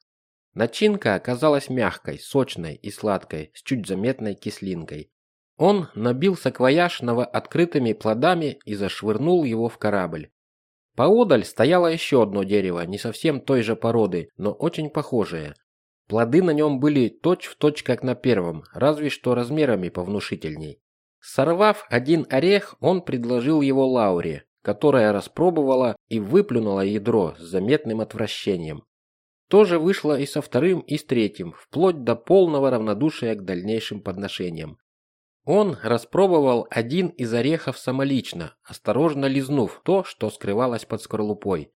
Начинка оказалась мягкой, сочной и сладкой, с чуть заметной кислинкой. Он набил саквояж новооткрытыми плодами и зашвырнул его в корабль. Поодаль стояло еще одно дерево, не совсем той же породы, но очень похожее. Плоды на нем были точь-в-точь, точь, как на первом, разве что размерами повнушительней. Сорвав один орех, он предложил его Лауре, которая распробовала и выплюнула ядро с заметным отвращением. То же вышло и со вторым, и с третьим, вплоть до полного равнодушия к дальнейшим подношениям. Он распробовал один из орехов самолично, осторожно лизнув то, что скрывалось под скорлупой.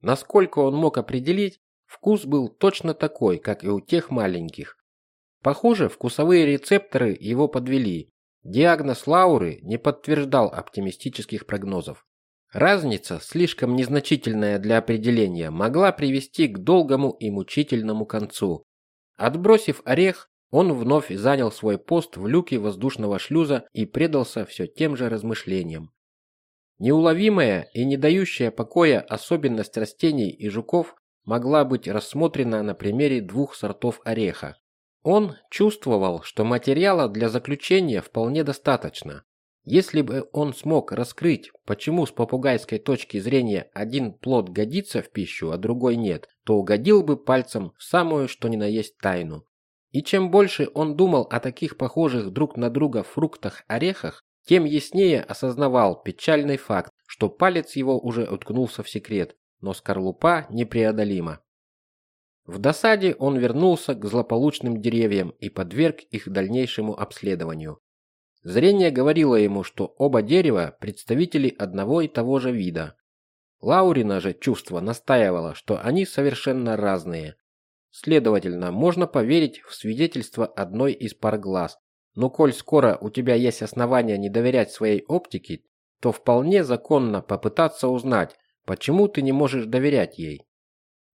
Насколько он мог определить, вкус был точно такой, как и у тех маленьких. Похоже, вкусовые рецепторы его подвели. Диагноз Лауры не подтверждал оптимистических прогнозов. Разница, слишком незначительная для определения, могла привести к долгому и мучительному концу. Отбросив орех, он вновь занял свой пост в люке воздушного шлюза и предался все тем же размышлениям. Неуловимая и не дающая покоя особенность растений и жуков могла быть рассмотрена на примере двух сортов ореха. Он чувствовал, что материала для заключения вполне достаточно. Если бы он смог раскрыть, почему с попугайской точки зрения один плод годится в пищу, а другой нет, то угодил бы пальцем в самую что ни на есть тайну. И чем больше он думал о таких похожих друг на друга фруктах-орехах, тем яснее осознавал печальный факт, что палец его уже уткнулся в секрет, но скорлупа непреодолима. В досаде он вернулся к злополучным деревьям и подверг их дальнейшему обследованию. Зрение говорило ему, что оба дерева – представители одного и того же вида. Лаурина же чувство настаивало, что они совершенно разные, Следовательно, можно поверить в свидетельство одной из пар глаз, Но коль скоро у тебя есть основания не доверять своей оптике, то вполне законно попытаться узнать, почему ты не можешь доверять ей.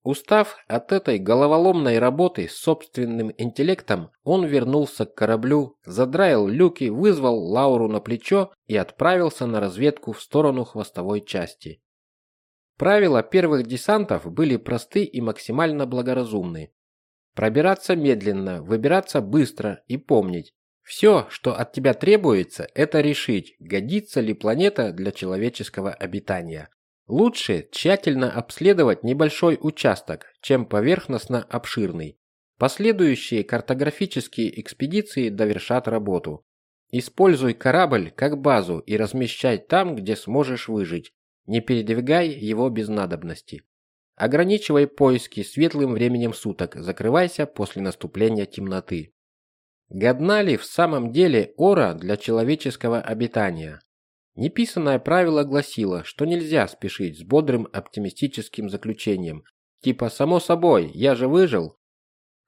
Устав от этой головоломной работы с собственным интеллектом, он вернулся к кораблю, задраил люки, вызвал Лауру на плечо и отправился на разведку в сторону хвостовой части. Правила первых десантов были просты и максимально благоразумны. Пробираться медленно, выбираться быстро и помнить. Все, что от тебя требуется, это решить, годится ли планета для человеческого обитания. Лучше тщательно обследовать небольшой участок, чем поверхностно обширный. Последующие картографические экспедиции довершат работу. Используй корабль как базу и размещай там, где сможешь выжить. Не передвигай его без надобности. Ограничивай поиски светлым временем суток, закрывайся после наступления темноты. Годна ли в самом деле ора для человеческого обитания? Неписанное правило гласило, что нельзя спешить с бодрым оптимистическим заключением, типа «само собой, я же выжил».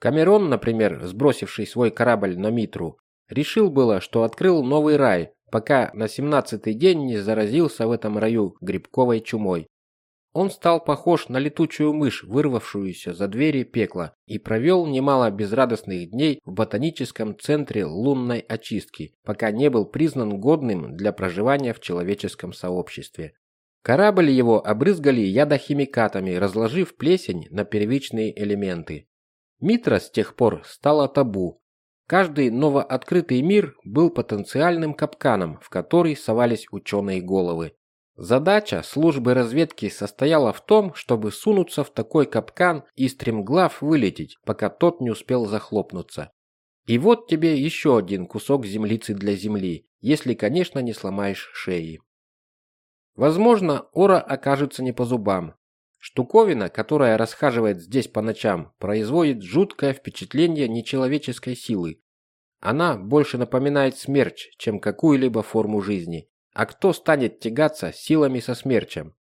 Камерон, например, сбросивший свой корабль на Митру, решил было, что открыл новый рай, пока на семнадцатый день не заразился в этом раю грибковой чумой. Он стал похож на летучую мышь, вырвавшуюся за двери пекла, и провел немало безрадостных дней в ботаническом центре лунной очистки, пока не был признан годным для проживания в человеческом сообществе. Корабль его обрызгали ядохимикатами, разложив плесень на первичные элементы. Митра с тех пор стала табу. Каждый новооткрытый мир был потенциальным капканом, в который совались ученые головы. Задача службы разведки состояла в том, чтобы сунуться в такой капкан и стремглав вылететь, пока тот не успел захлопнуться. И вот тебе еще один кусок землицы для земли, если, конечно, не сломаешь шеи. Возможно, ора окажется не по зубам. Штуковина, которая расхаживает здесь по ночам, производит жуткое впечатление нечеловеческой силы. Она больше напоминает смерч, чем какую-либо форму жизни. А кто станет тягаться силами со смерчем?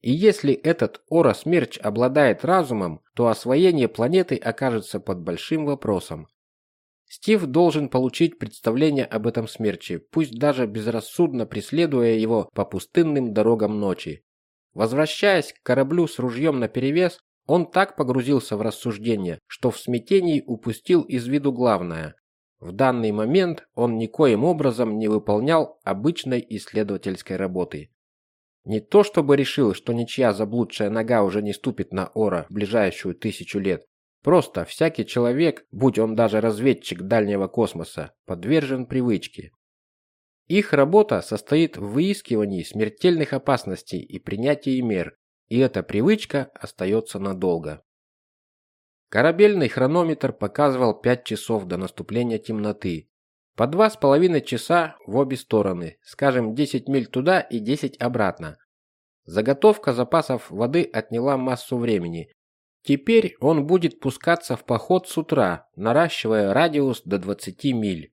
И если этот Ора-смерч обладает разумом, то освоение планеты окажется под большим вопросом. Стив должен получить представление об этом смерче, пусть даже безрассудно преследуя его по пустынным дорогам ночи. Возвращаясь к кораблю с ружьем наперевес, он так погрузился в рассуждения, что в смятении упустил из виду главное. В данный момент он никоим образом не выполнял обычной исследовательской работы. Не то чтобы решил, что ничья заблудшая нога уже не ступит на Ора в ближайшую тысячу лет. Просто всякий человек, будь он даже разведчик дальнего космоса, подвержен привычке. Их работа состоит в выискивании смертельных опасностей и принятии мер, и эта привычка остается надолго. Корабельный хронометр показывал 5 часов до наступления темноты. По два с половиной часа в обе стороны, скажем, 10 миль туда и 10 обратно. Заготовка запасов воды отняла массу времени. Теперь он будет пускаться в поход с утра, наращивая радиус до 20 миль.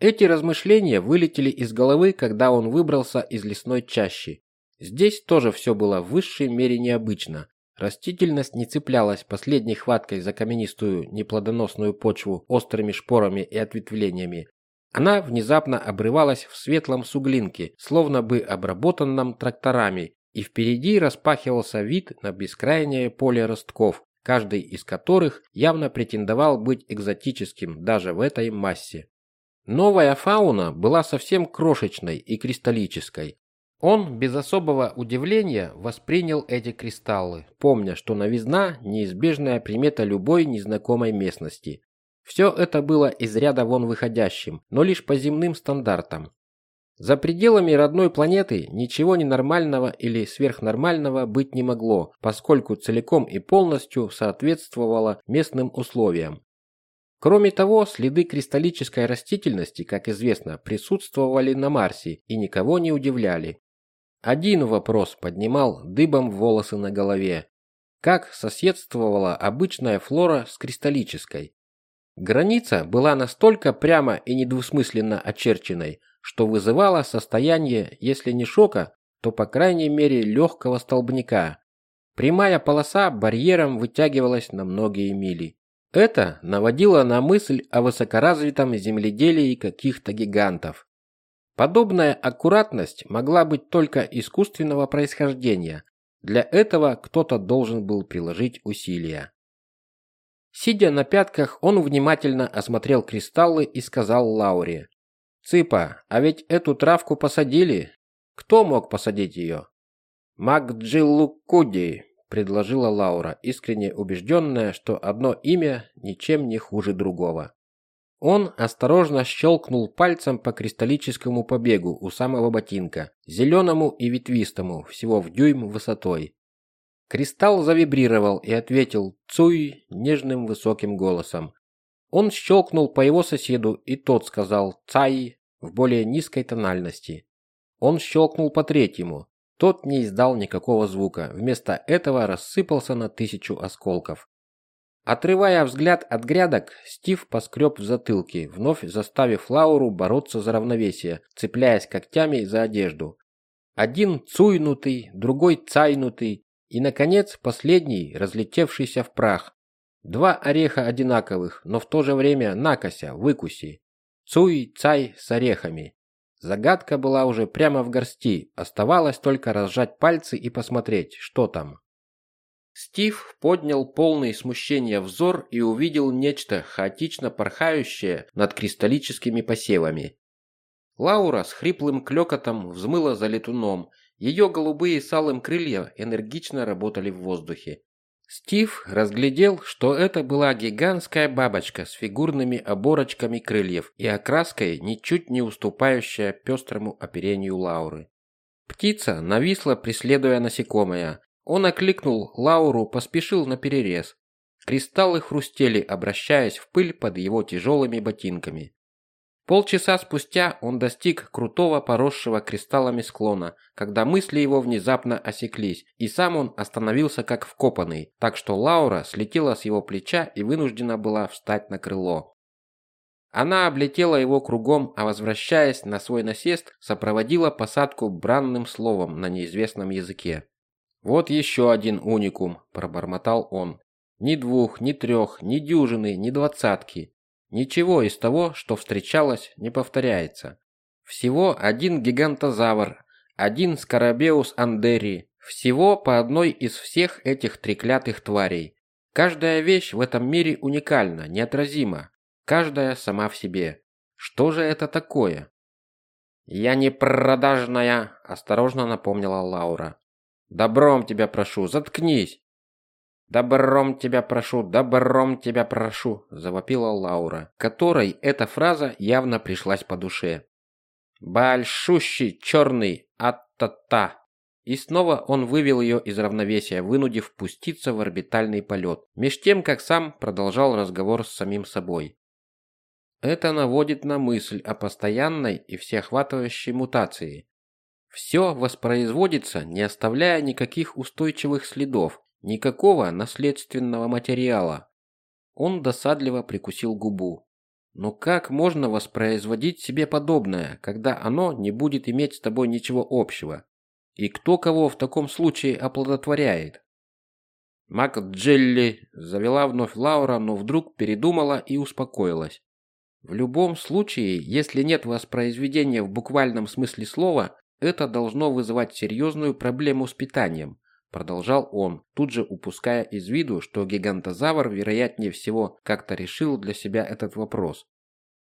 Эти размышления вылетели из головы, когда он выбрался из лесной чащи. Здесь тоже все было в высшей мере необычно. Растительность не цеплялась последней хваткой за каменистую, неплодоносную почву острыми шпорами и ответвлениями. Она внезапно обрывалась в светлом суглинке, словно бы обработанном тракторами, и впереди распахивался вид на бескрайнее поле ростков, каждый из которых явно претендовал быть экзотическим даже в этой массе. Новая фауна была совсем крошечной и кристаллической, он без особого удивления воспринял эти кристаллы, помня, что новизна – неизбежная примета любой незнакомой местности. Все это было из ряда вон выходящим, но лишь по земным стандартам. За пределами родной планеты ничего ненормального или сверхнормального быть не могло, поскольку целиком и полностью соответствовало местным условиям. Кроме того, следы кристаллической растительности, как известно, присутствовали на Марсе и никого не удивляли. Один вопрос поднимал дыбом волосы на голове. Как соседствовала обычная флора с кристаллической? Граница была настолько прямо и недвусмысленно очерченной, что вызывала состояние, если не шока, то по крайней мере легкого столбняка. Прямая полоса барьером вытягивалась на многие мили. Это наводило на мысль о высокоразвитом земледелии каких-то гигантов. Подобная аккуратность могла быть только искусственного происхождения. Для этого кто-то должен был приложить усилия. Сидя на пятках, он внимательно осмотрел кристаллы и сказал Лауре: "Цыпа, а ведь эту травку посадили. Кто мог посадить ее?» «Макджилукуди», – предложила Лаура, искренне убежденная, что одно имя ничем не хуже другого. Он осторожно щелкнул пальцем по кристаллическому побегу у самого ботинка, зеленому и ветвистому, всего в дюйм высотой. Кристалл завибрировал и ответил «Цуй» нежным высоким голосом. Он щелкнул по его соседу, и тот сказал «Цай» в более низкой тональности. Он щелкнул по третьему. Тот не издал никакого звука, вместо этого рассыпался на тысячу осколков. Отрывая взгляд от грядок, Стив поскреб в затылке, вновь заставив Лауру бороться за равновесие, цепляясь когтями за одежду. Один цуйнутый, другой цайнутый, и, наконец, последний, разлетевшийся в прах. Два ореха одинаковых, но в то же время накося, выкуси. Цуй, цай с орехами. Загадка была уже прямо в горсти, оставалось только разжать пальцы и посмотреть, что там. Стив поднял полный смущения взор и увидел нечто хаотично порхающее над кристаллическими посевами. Лаура с хриплым клёкотом взмыла за летуном, ее голубые с алым крылья энергично работали в воздухе. Стив разглядел, что это была гигантская бабочка с фигурными оборочками крыльев и окраской, ничуть не уступающая пестрому оперению Лауры. Птица нависла, преследуя насекомое. Он окликнул Лауру, поспешил на перерез. Кристаллы хрустели, обращаясь в пыль под его тяжелыми ботинками. Полчаса спустя он достиг крутого поросшего кристаллами склона, когда мысли его внезапно осеклись, и сам он остановился как вкопанный, так что Лаура слетела с его плеча и вынуждена была встать на крыло. Она облетела его кругом, а возвращаясь на свой насест, сопроводила посадку бранным словом на неизвестном языке. «Вот еще один уникум», – пробормотал он. «Ни двух, ни трех, ни дюжины, ни двадцатки. Ничего из того, что встречалось, не повторяется. Всего один гигантозавр, один скоробеус андери, всего по одной из всех этих треклятых тварей. Каждая вещь в этом мире уникальна, неотразима, каждая сама в себе. Что же это такое? Я не продажная, осторожно напомнила Лаура. Добром тебя прошу, заткнись. «Добром тебя прошу, добром тебя прошу», – завопила Лаура, которой эта фраза явно пришлась по душе. «Большущий черный ат-та-та». И снова он вывел ее из равновесия, вынудив пуститься в орбитальный полет, меж тем, как сам продолжал разговор с самим собой. Это наводит на мысль о постоянной и всеохватывающей мутации. Все воспроизводится, не оставляя никаких устойчивых следов, Никакого наследственного материала. Он досадливо прикусил губу. Но как можно воспроизводить себе подобное, когда оно не будет иметь с тобой ничего общего? И кто кого в таком случае оплодотворяет? Мак Джелли завела вновь Лаура, но вдруг передумала и успокоилась. В любом случае, если нет воспроизведения в буквальном смысле слова, это должно вызывать серьезную проблему с питанием, Продолжал он, тут же упуская из виду, что гигантозавр, вероятнее всего, как-то решил для себя этот вопрос.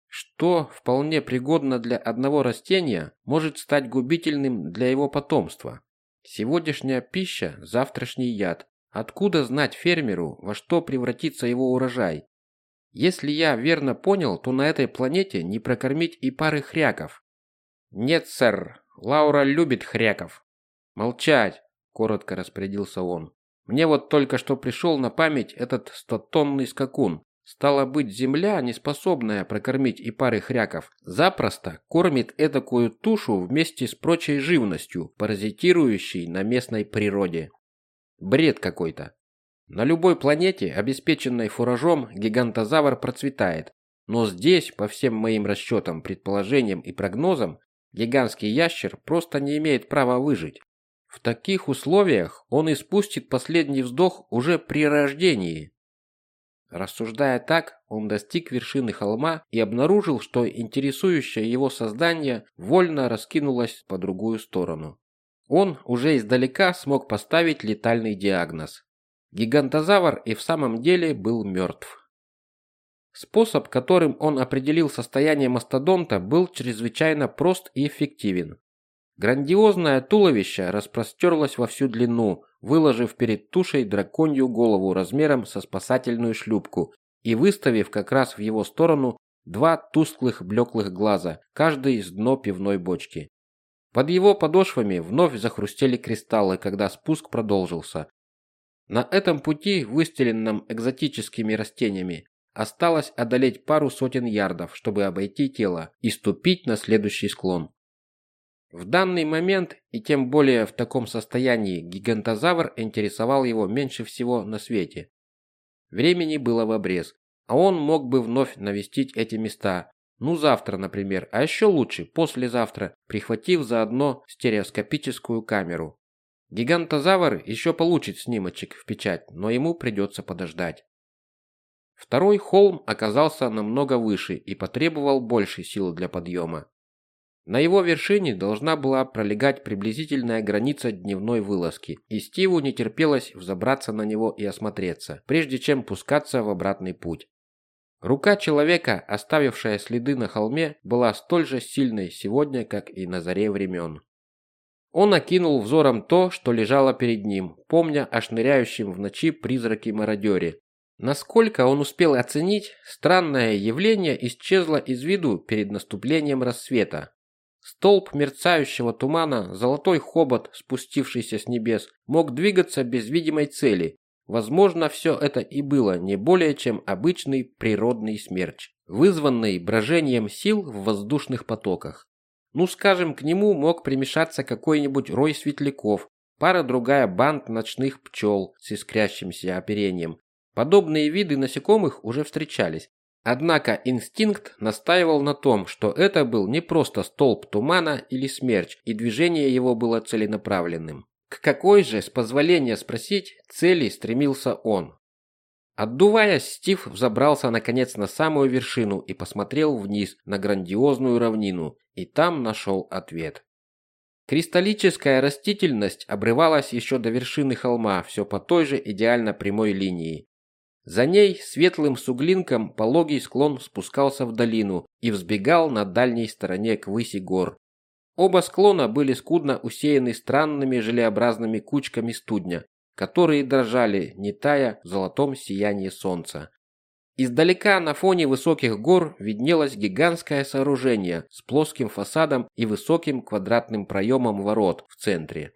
Что вполне пригодно для одного растения, может стать губительным для его потомства. Сегодняшняя пища – завтрашний яд. Откуда знать фермеру, во что превратится его урожай? Если я верно понял, то на этой планете не прокормить и пары хряков. Нет, сэр, Лаура любит хряков. Молчать коротко распорядился он. Мне вот только что пришел на память этот стотонный скакун. Стало быть, земля, не способная прокормить и пары хряков, запросто кормит эдакую тушу вместе с прочей живностью, паразитирующей на местной природе. Бред какой-то. На любой планете, обеспеченной фуражом, гигантозавр процветает. Но здесь, по всем моим расчетам, предположениям и прогнозам, гигантский ящер просто не имеет права выжить. В таких условиях он испустит последний вздох уже при рождении. Рассуждая так, он достиг вершины холма и обнаружил, что интересующее его создание вольно раскинулось по другую сторону. Он уже издалека смог поставить летальный диагноз. Гигантозавр и в самом деле был мертв. Способ, которым он определил состояние мастодонта, был чрезвычайно прост и эффективен. Грандиозное туловище распростерлось во всю длину, выложив перед тушей драконью голову размером со спасательную шлюпку и выставив как раз в его сторону два тусклых блеклых глаза, каждый с дно пивной бочки. Под его подошвами вновь захрустели кристаллы, когда спуск продолжился. На этом пути, выстеленном экзотическими растениями, осталось одолеть пару сотен ярдов, чтобы обойти тело и ступить на следующий склон. В данный момент, и тем более в таком состоянии, гигантозавр интересовал его меньше всего на свете. Времени было в обрез, а он мог бы вновь навестить эти места, ну завтра, например, а еще лучше послезавтра, прихватив заодно стереоскопическую камеру. Гигантозавр еще получит снимочек в печать, но ему придется подождать. Второй холм оказался намного выше и потребовал больше сил для подъема. На его вершине должна была пролегать приблизительная граница дневной вылазки, и Стиву не терпелось взобраться на него и осмотреться, прежде чем пускаться в обратный путь. Рука человека, оставившая следы на холме, была столь же сильной сегодня, как и на заре времен. Он окинул взором то, что лежало перед ним, помня о шныряющем в ночи призраке-мародере. Насколько он успел оценить, странное явление исчезло из виду перед наступлением рассвета, Столб мерцающего тумана, золотой хобот, спустившийся с небес, мог двигаться без видимой цели. Возможно, все это и было не более чем обычный природный смерч, вызванный брожением сил в воздушных потоках. Ну, скажем, к нему мог примешаться какой-нибудь рой светляков, пара-другая банд ночных пчел с искрящимся оперением. Подобные виды насекомых уже встречались, Однако инстинкт настаивал на том, что это был не просто столб тумана или смерч, и движение его было целенаправленным. К какой же, с позволения спросить, цели стремился он? Отдуваясь, Стив взобрался наконец на самую вершину и посмотрел вниз на грандиозную равнину, и там нашел ответ. Кристаллическая растительность обрывалась еще до вершины холма, все по той же идеально прямой линии. За ней светлым суглинком пологий склон спускался в долину и взбегал на дальней стороне к выси гор. Оба склона были скудно усеяны странными желеобразными кучками студня, которые дрожали, не тая в золотом сиянии солнца. Издалека на фоне высоких гор виднелось гигантское сооружение с плоским фасадом и высоким квадратным проемом ворот в центре.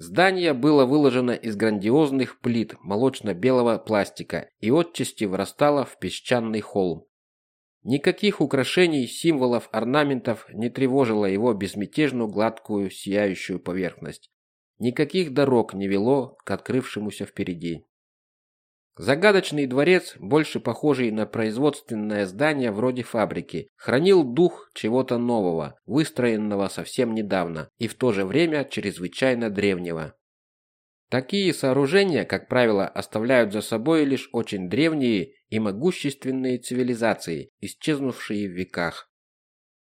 Здание было выложено из грандиозных плит молочно-белого пластика и отчасти вырастало в песчаный холм. Никаких украшений, символов, орнаментов не тревожило его безмятежную гладкую сияющую поверхность. Никаких дорог не вело к открывшемуся впереди. Загадочный дворец, больше похожий на производственное здание вроде фабрики, хранил дух чего-то нового, выстроенного совсем недавно и в то же время чрезвычайно древнего. Такие сооружения, как правило, оставляют за собой лишь очень древние и могущественные цивилизации, исчезнувшие в веках.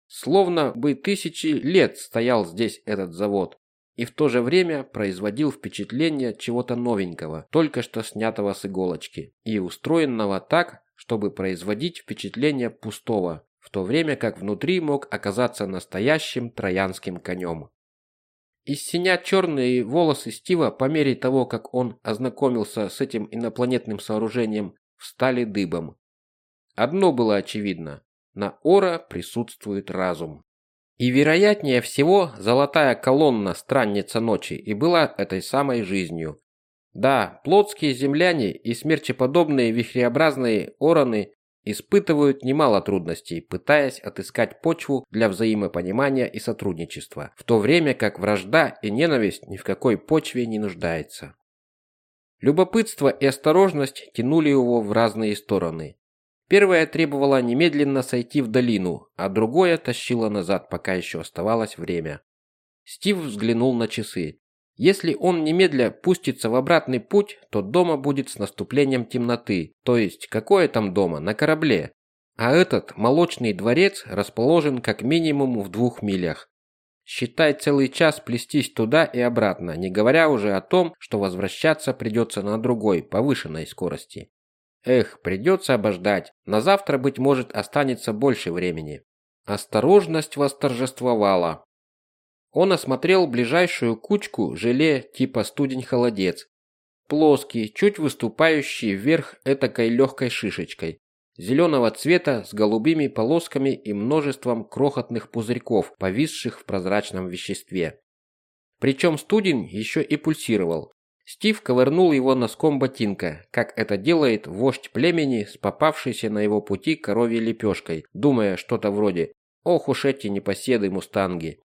Словно бы тысячи лет стоял здесь этот завод, и в то же время производил впечатление чего-то новенького, только что снятого с иголочки, и устроенного так, чтобы производить впечатление пустого, в то время как внутри мог оказаться настоящим троянским конем. Из синя черные волосы Стива по мере того, как он ознакомился с этим инопланетным сооружением, встали дыбом. Одно было очевидно – на Ора присутствует разум. И вероятнее всего, золотая колонна Странница Ночи и была этой самой жизнью. Да, плотские земляне и смерчеподобные вихреобразные ороны испытывают немало трудностей, пытаясь отыскать почву для взаимопонимания и сотрудничества, в то время как вражда и ненависть ни в какой почве не нуждается. Любопытство и осторожность тянули его в разные стороны. Первое требовало немедленно сойти в долину, а другое тащило назад, пока еще оставалось время. Стив взглянул на часы. Если он немедля пустится в обратный путь, то дома будет с наступлением темноты. То есть, какое там дома? На корабле. А этот молочный дворец расположен как минимум в двух милях. Считай целый час плестись туда и обратно, не говоря уже о том, что возвращаться придется на другой, повышенной скорости. Эх, придется обождать. На завтра, быть может, останется больше времени. Осторожность восторжествовала. Он осмотрел ближайшую кучку желе типа студень-холодец. Плоский, чуть выступающий вверх этакой легкой шишечкой зеленого цвета с голубыми полосками и множеством крохотных пузырьков, повисших в прозрачном веществе. Причем студень еще и пульсировал. Стив ковырнул его носком ботинка, как это делает вождь племени с попавшейся на его пути коровьей лепешкой, думая что-то вроде «Ох уж эти непоседы мустанги».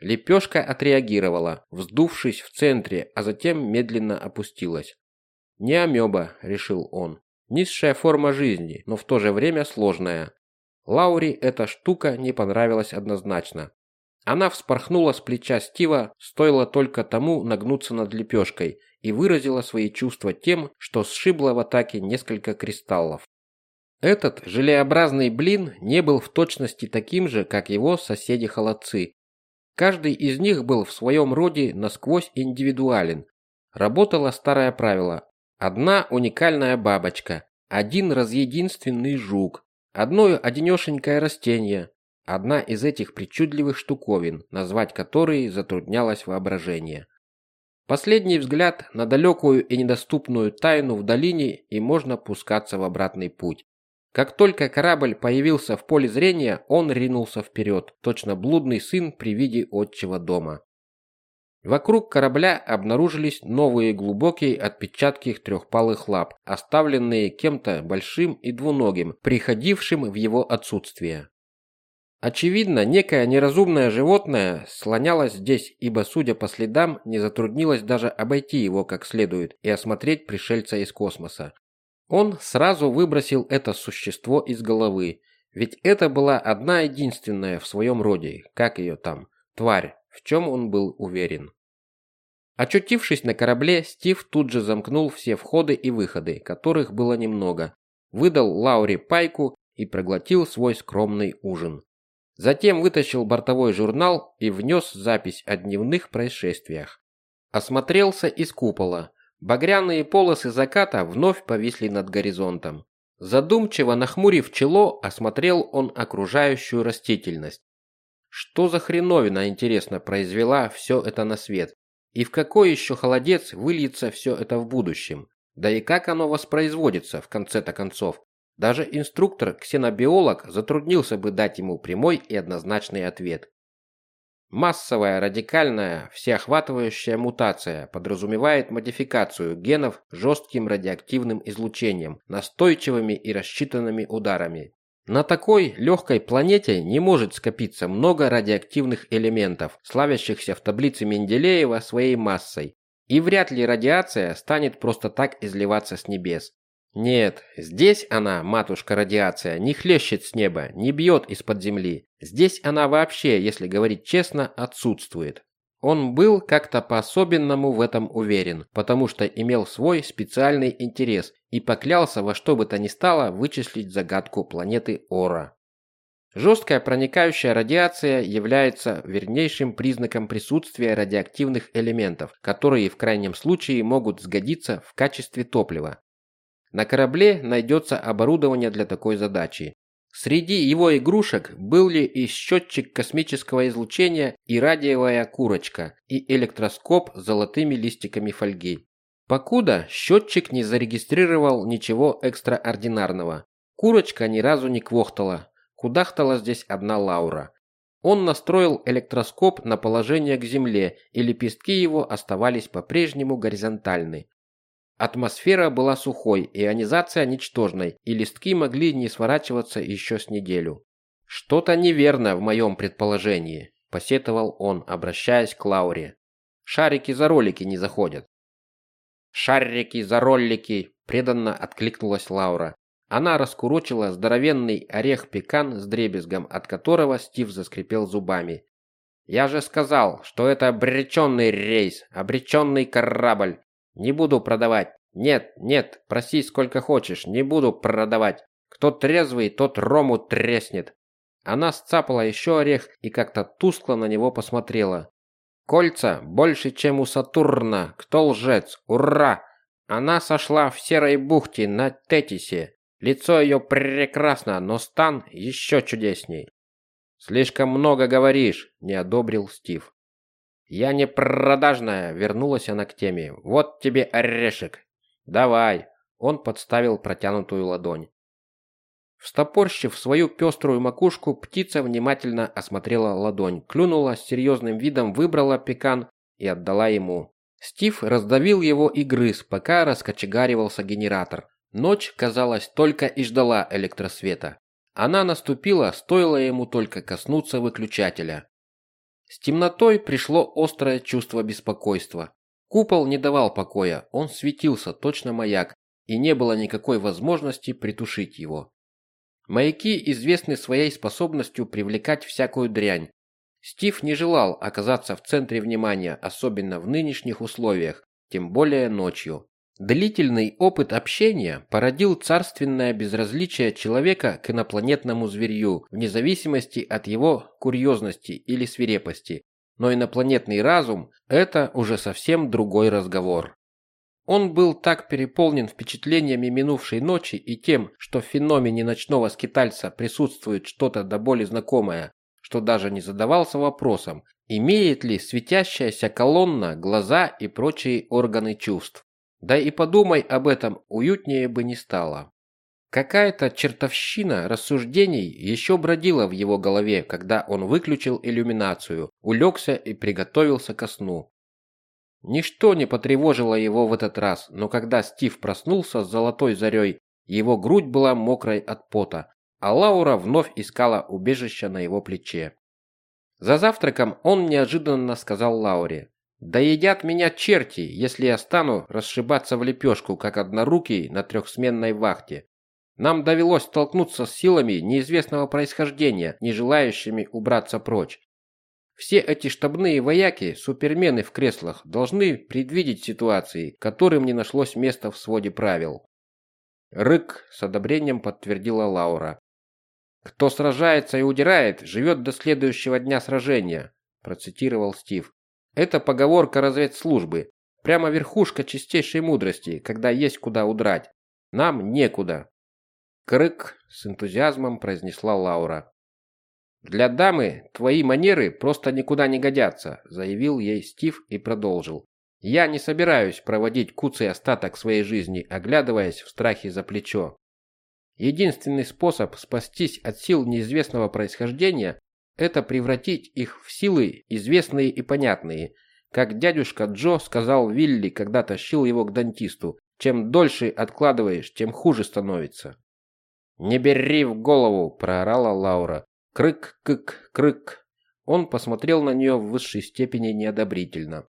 Лепешка отреагировала, вздувшись в центре, а затем медленно опустилась. «Не амеба», — решил он. Низшая форма жизни, но в то же время сложная. Лаури эта штука не понравилась однозначно. Она вспорхнула с плеча Стива, стоило только тому нагнуться над лепешкой, и выразила свои чувства тем, что сшибла в атаке несколько кристаллов. Этот желеобразный блин не был в точности таким же, как его соседи-холодцы. Каждый из них был в своем роде насквозь индивидуален. Работало старое правило Одна уникальная бабочка, один разъединственный жук, одно одинешенькое растение, одна из этих причудливых штуковин, назвать которые затруднялось воображение. Последний взгляд на далекую и недоступную тайну в долине, и можно пускаться в обратный путь. Как только корабль появился в поле зрения, он ринулся вперед, точно блудный сын при виде отчего дома. Вокруг корабля обнаружились новые глубокие отпечатки трехпалых лап, оставленные кем-то большим и двуногим, приходившим в его отсутствие. Очевидно, некое неразумное животное слонялось здесь, ибо, судя по следам, не затруднилось даже обойти его как следует и осмотреть пришельца из космоса. Он сразу выбросил это существо из головы, ведь это была одна единственная в своем роде, как ее там, тварь, в чем он был уверен. Очутившись на корабле, Стив тут же замкнул все входы и выходы, которых было немного, выдал Лауре пайку и проглотил свой скромный ужин. Затем вытащил бортовой журнал и внес запись о дневных происшествиях. Осмотрелся из купола. Багряные полосы заката вновь повисли над горизонтом. Задумчиво нахмурив чело, осмотрел он окружающую растительность. Что за хреновина, интересно, произвела все это на свет? И в какой еще холодец выльется все это в будущем? Да и как оно воспроизводится в конце-то концов? Даже инструктор-ксенобиолог затруднился бы дать ему прямой и однозначный ответ. Массовая, радикальная, всеохватывающая мутация подразумевает модификацию генов жестким радиоактивным излучением, настойчивыми и рассчитанными ударами. На такой легкой планете не может скопиться много радиоактивных элементов, славящихся в таблице Менделеева своей массой. И вряд ли радиация станет просто так изливаться с небес. Нет, здесь она, матушка радиация, не хлещет с неба, не бьет из-под земли. Здесь она вообще, если говорить честно, отсутствует. Он был как-то по-особенному в этом уверен, потому что имел свой специальный интерес и поклялся во что бы то ни стало вычислить загадку планеты Ора. Жесткая проникающая радиация является вернейшим признаком присутствия радиоактивных элементов, которые в крайнем случае могут сгодиться в качестве топлива. На корабле найдется оборудование для такой задачи, Среди его игрушек были и счетчик космического излучения, и радиовая курочка, и электроскоп с золотыми листиками фольги. Покуда счетчик не зарегистрировал ничего экстраординарного. Курочка ни разу не квохтала. Кудахтала здесь одна Лаура. Он настроил электроскоп на положение к Земле, и лепестки его оставались по-прежнему горизонтальны. Атмосфера была сухой, ионизация ничтожной, и листки могли не сворачиваться еще с неделю. «Что-то неверно в моем предположении», – посетовал он, обращаясь к Лауре. «Шарики за ролики не заходят». «Шарики за ролики», – преданно откликнулась Лаура. Она раскурочила здоровенный орех-пекан с дребезгом, от которого Стив заскрипел зубами. Я же сказал, что это обреченный рейс, обреченный корабль. Не буду продавать. Нет, нет, проси сколько хочешь, не буду продавать. Кто трезвый, тот рому треснет. Она сцапала еще орех и как-то тускло на него посмотрела. Кольца больше, чем у Сатурна. Кто лжец? Ура! Она сошла в серой бухте на Тетисе. Лицо ее прекрасно, но стан еще чудесней. Слишком много говоришь, не одобрил Стив. Я не продажная, вернулась она к теме. Вот тебе орешек. Давай. Он подставил протянутую ладонь. Встопорщив свою пеструю макушку, птица внимательно осмотрела ладонь, клюнула с серьезным видом, выбрала пекан и отдала ему. Стив раздавил его и грыз, пока раскочегаривался генератор. Ночь, казалось, только и ждала электросвета. Она наступила, стоило ему только коснуться выключателя. С темнотой пришло острое чувство беспокойства. Купол не давал покоя, он светился, точно маяк, и не было никакой возможности притушить его. Маяки известны своей способностью привлекать всякую дрянь. Стив не желал оказаться в центре внимания, особенно в нынешних условиях, тем более ночью. Длительный опыт общения породил царственное безразличие человека к инопланетному зверью, вне зависимости от его курьезности или свирепости. Но инопланетный разум – это уже совсем другой разговор. Он был так переполнен впечатлениями минувшей ночи и тем, что в феномене ночного скитальца присутствует что-то до боли знакомое, что даже не задавался вопросом, имеет ли светящаяся колонна глаза и прочие органы чувств. Да и подумай об этом, уютнее бы не стало. Какая-то чертовщина рассуждений еще бродила в его голове, когда он выключил иллюминацию, улегся и приготовился ко сну. Ничто не потревожило его в этот раз, но когда Стив проснулся с золотой зарей, его грудь была мокрой от пота, а Лаура вновь искала убежище на его плече. За завтраком он неожиданно сказал Лауре, да едят меня черти, если я стану расшибаться в лепешку, как однорукий на трехсменной вахте. Нам довелось столкнуться с силами неизвестного происхождения, не желающими убраться прочь. Все эти штабные вояки, супермены в креслах, должны предвидеть ситуации, которым не нашлось места в своде правил. Рык с одобрением подтвердила Лаура. Кто сражается и удирает, живет до следующего дня сражения, процитировал Стив. Это поговорка разведслужбы. Прямо верхушка чистейшей мудрости, когда есть куда удрать. Нам некуда. Крык с энтузиазмом произнесла Лаура. Для дамы твои манеры просто никуда не годятся, заявил ей Стив и продолжил. Я не собираюсь проводить куцый остаток своей жизни, оглядываясь в страхе за плечо. Единственный способ спастись от сил неизвестного происхождения это превратить их в силы, известные и понятные. Как дядюшка Джо сказал Вилли, когда тащил его к дантисту, чем дольше откладываешь, тем хуже становится. «Не бери в голову!» – проорала Лаура. «Крык-кык, крык!» Он посмотрел на нее в высшей степени неодобрительно.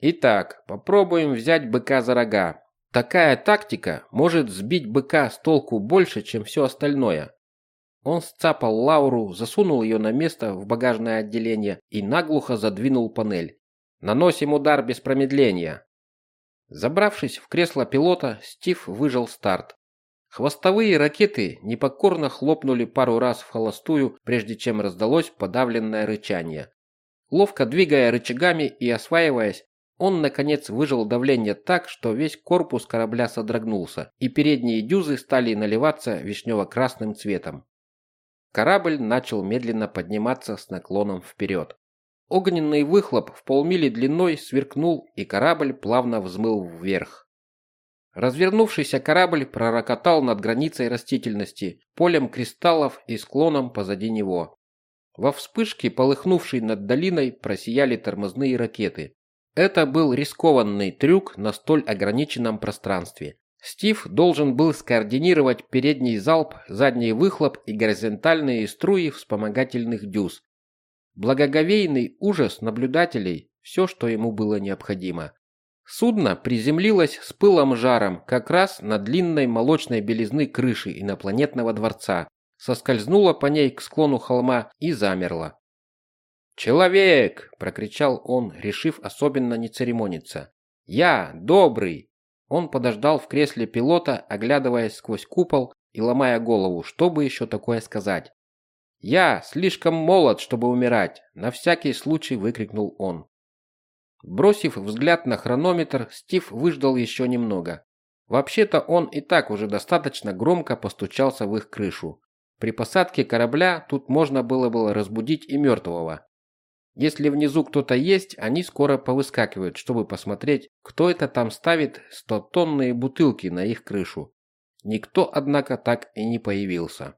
«Итак, попробуем взять быка за рога. Такая тактика может сбить быка с толку больше, чем все остальное. Он сцапал Лауру, засунул ее на место в багажное отделение и наглухо задвинул панель. «Наносим удар без промедления!» Забравшись в кресло пилота, Стив выжал старт. Хвостовые ракеты непокорно хлопнули пару раз в холостую, прежде чем раздалось подавленное рычание. Ловко двигая рычагами и осваиваясь, он, наконец, выжал давление так, что весь корпус корабля содрогнулся, и передние дюзы стали наливаться вишнево-красным цветом. Корабль начал медленно подниматься с наклоном вперед. Огненный выхлоп в полмили длиной сверкнул, и корабль плавно взмыл вверх. Развернувшийся корабль пророкотал над границей растительности, полем кристаллов и склоном позади него. Во вспышке, полыхнувшей над долиной, просияли тормозные ракеты. Это был рискованный трюк на столь ограниченном пространстве. Стив должен был скоординировать передний залп, задний выхлоп и горизонтальные струи вспомогательных дюз. Благоговейный ужас наблюдателей – все, что ему было необходимо. Судно приземлилось с пылом жаром как раз на длинной молочной белизны крыши инопланетного дворца, соскользнуло по ней к склону холма и замерло. «Человек!» – прокричал он, решив особенно не церемониться. «Я, добрый!» Он подождал в кресле пилота, оглядываясь сквозь купол и ломая голову, что бы еще такое сказать. «Я слишком молод, чтобы умирать!» – на всякий случай выкрикнул он. Бросив взгляд на хронометр, Стив выждал еще немного. Вообще-то он и так уже достаточно громко постучался в их крышу. При посадке корабля тут можно было бы разбудить и мертвого. Если внизу кто-то есть, они скоро повыскакивают, чтобы посмотреть, кто это там ставит стотонные бутылки на их крышу. Никто, однако, так и не появился.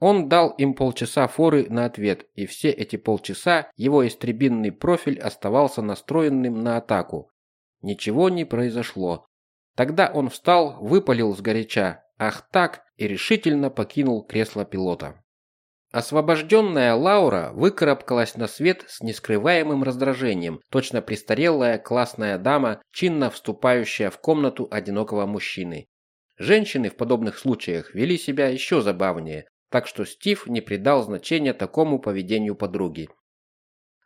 Он дал им полчаса форы на ответ, и все эти полчаса его истребинный профиль оставался настроенным на атаку. Ничего не произошло. Тогда он встал, выпалил сгоряча «Ах так!» и решительно покинул кресло пилота. Освобожденная Лаура выкарабкалась на свет с нескрываемым раздражением, точно престарелая классная дама, чинно вступающая в комнату одинокого мужчины. Женщины в подобных случаях вели себя еще забавнее, так что Стив не придал значения такому поведению подруги.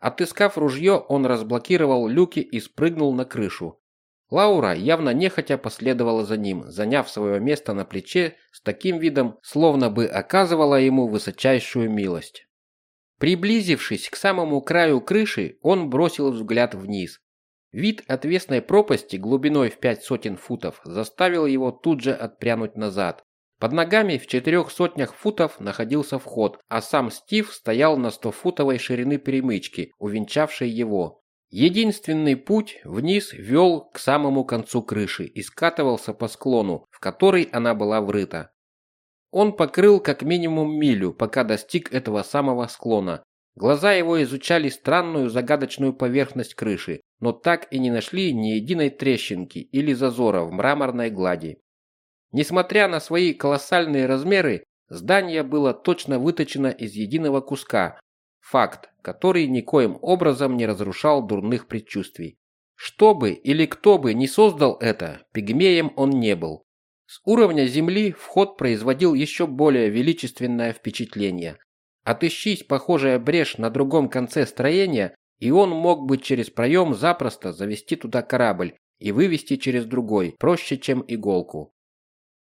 Отыскав ружье, он разблокировал люки и спрыгнул на крышу. Лаура явно нехотя последовала за ним, заняв свое место на плече с таким видом, словно бы оказывала ему высочайшую милость. Приблизившись к самому краю крыши, он бросил взгляд вниз. Вид отвесной пропасти глубиной в пять сотен футов заставил его тут же отпрянуть назад. Под ногами в четырех сотнях футов находился вход, а сам Стив стоял на стофутовой ширины перемычки, увенчавшей его. Единственный путь вниз вел к самому концу крыши и скатывался по склону, в который она была врыта. Он покрыл как минимум милю, пока достиг этого самого склона. Глаза его изучали странную загадочную поверхность крыши, но так и не нашли ни единой трещинки или зазора в мраморной глади. Несмотря на свои колоссальные размеры, здание было точно выточено из единого куска, Факт, который никоим образом не разрушал дурных предчувствий. Что бы или кто бы не создал это, пигмеем он не был. С уровня земли вход производил еще более величественное впечатление. Отыщись похожая брешь на другом конце строения, и он мог бы через проем запросто завести туда корабль и вывести через другой, проще, чем иголку.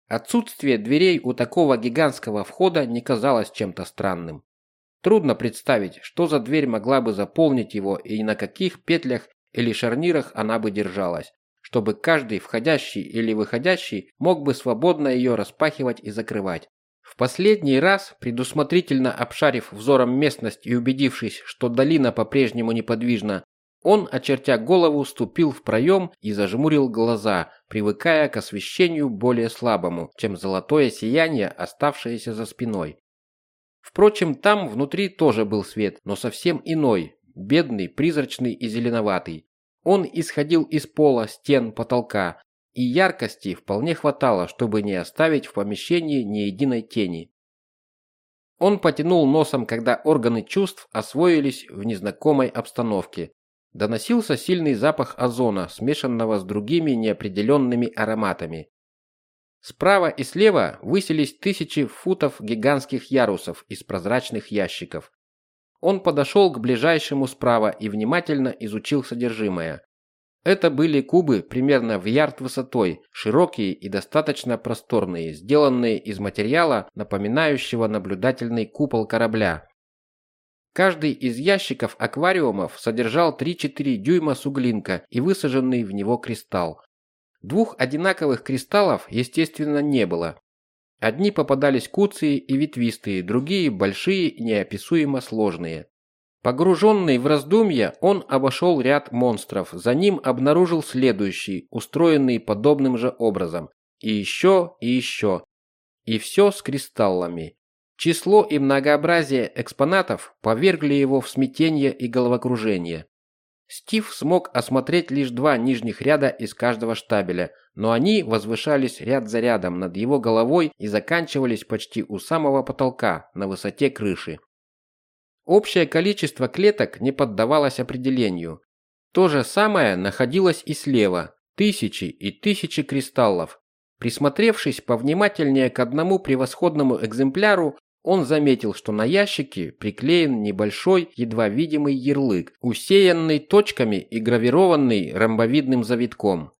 Отсутствие дверей у такого гигантского входа не казалось чем-то странным. Трудно представить, что за дверь могла бы заполнить его и на каких петлях или шарнирах она бы держалась, чтобы каждый входящий или выходящий мог бы свободно ее распахивать и закрывать. В последний раз, предусмотрительно обшарив взором местность и убедившись, что долина по-прежнему неподвижна, он, очертя голову, ступил в проем и зажмурил глаза, привыкая к освещению более слабому, чем золотое сияние, оставшееся за спиной. Впрочем, там внутри тоже был свет, но совсем иной, бедный, призрачный и зеленоватый. Он исходил из пола, стен, потолка, и яркости вполне хватало, чтобы не оставить в помещении ни единой тени. Он потянул носом, когда органы чувств освоились в незнакомой обстановке. Доносился сильный запах озона, смешанного с другими неопределенными ароматами. Справа и слева высились тысячи футов гигантских ярусов из прозрачных ящиков. Он подошел к ближайшему справа и внимательно изучил содержимое. Это были кубы примерно в ярд высотой, широкие и достаточно просторные, сделанные из материала, напоминающего наблюдательный купол корабля. Каждый из ящиков аквариумов содержал 3-4 дюйма суглинка и высаженный в него кристалл. Двух одинаковых кристаллов, естественно, не было. Одни попадались куцые и ветвистые, другие большие и неописуемо сложные. Погруженный в раздумья, он обошел ряд монстров, за ним обнаружил следующий, устроенный подобным же образом. И еще, и еще. И все с кристаллами. Число и многообразие экспонатов повергли его в смятение и головокружение. Стив смог осмотреть лишь два нижних ряда из каждого штабеля, но они возвышались ряд за рядом над его головой и заканчивались почти у самого потолка, на высоте крыши. Общее количество клеток не поддавалось определению. То же самое находилось и слева, тысячи и тысячи кристаллов. Присмотревшись повнимательнее к одному превосходному экземпляру, он заметил, что на ящике приклеен небольшой, едва видимый ярлык, усеянный точками и гравированный ромбовидным завитком.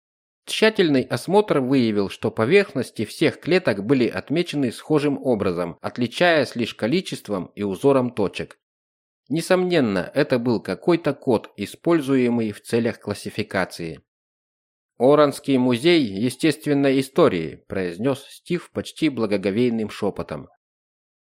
Тщательный осмотр выявил, что поверхности всех клеток были отмечены схожим образом, отличаясь лишь количеством и узором точек. Несомненно, это был какой-то код, используемый в целях классификации. «Оранский музей естественной истории», – произнес Стив почти благоговейным шепотом.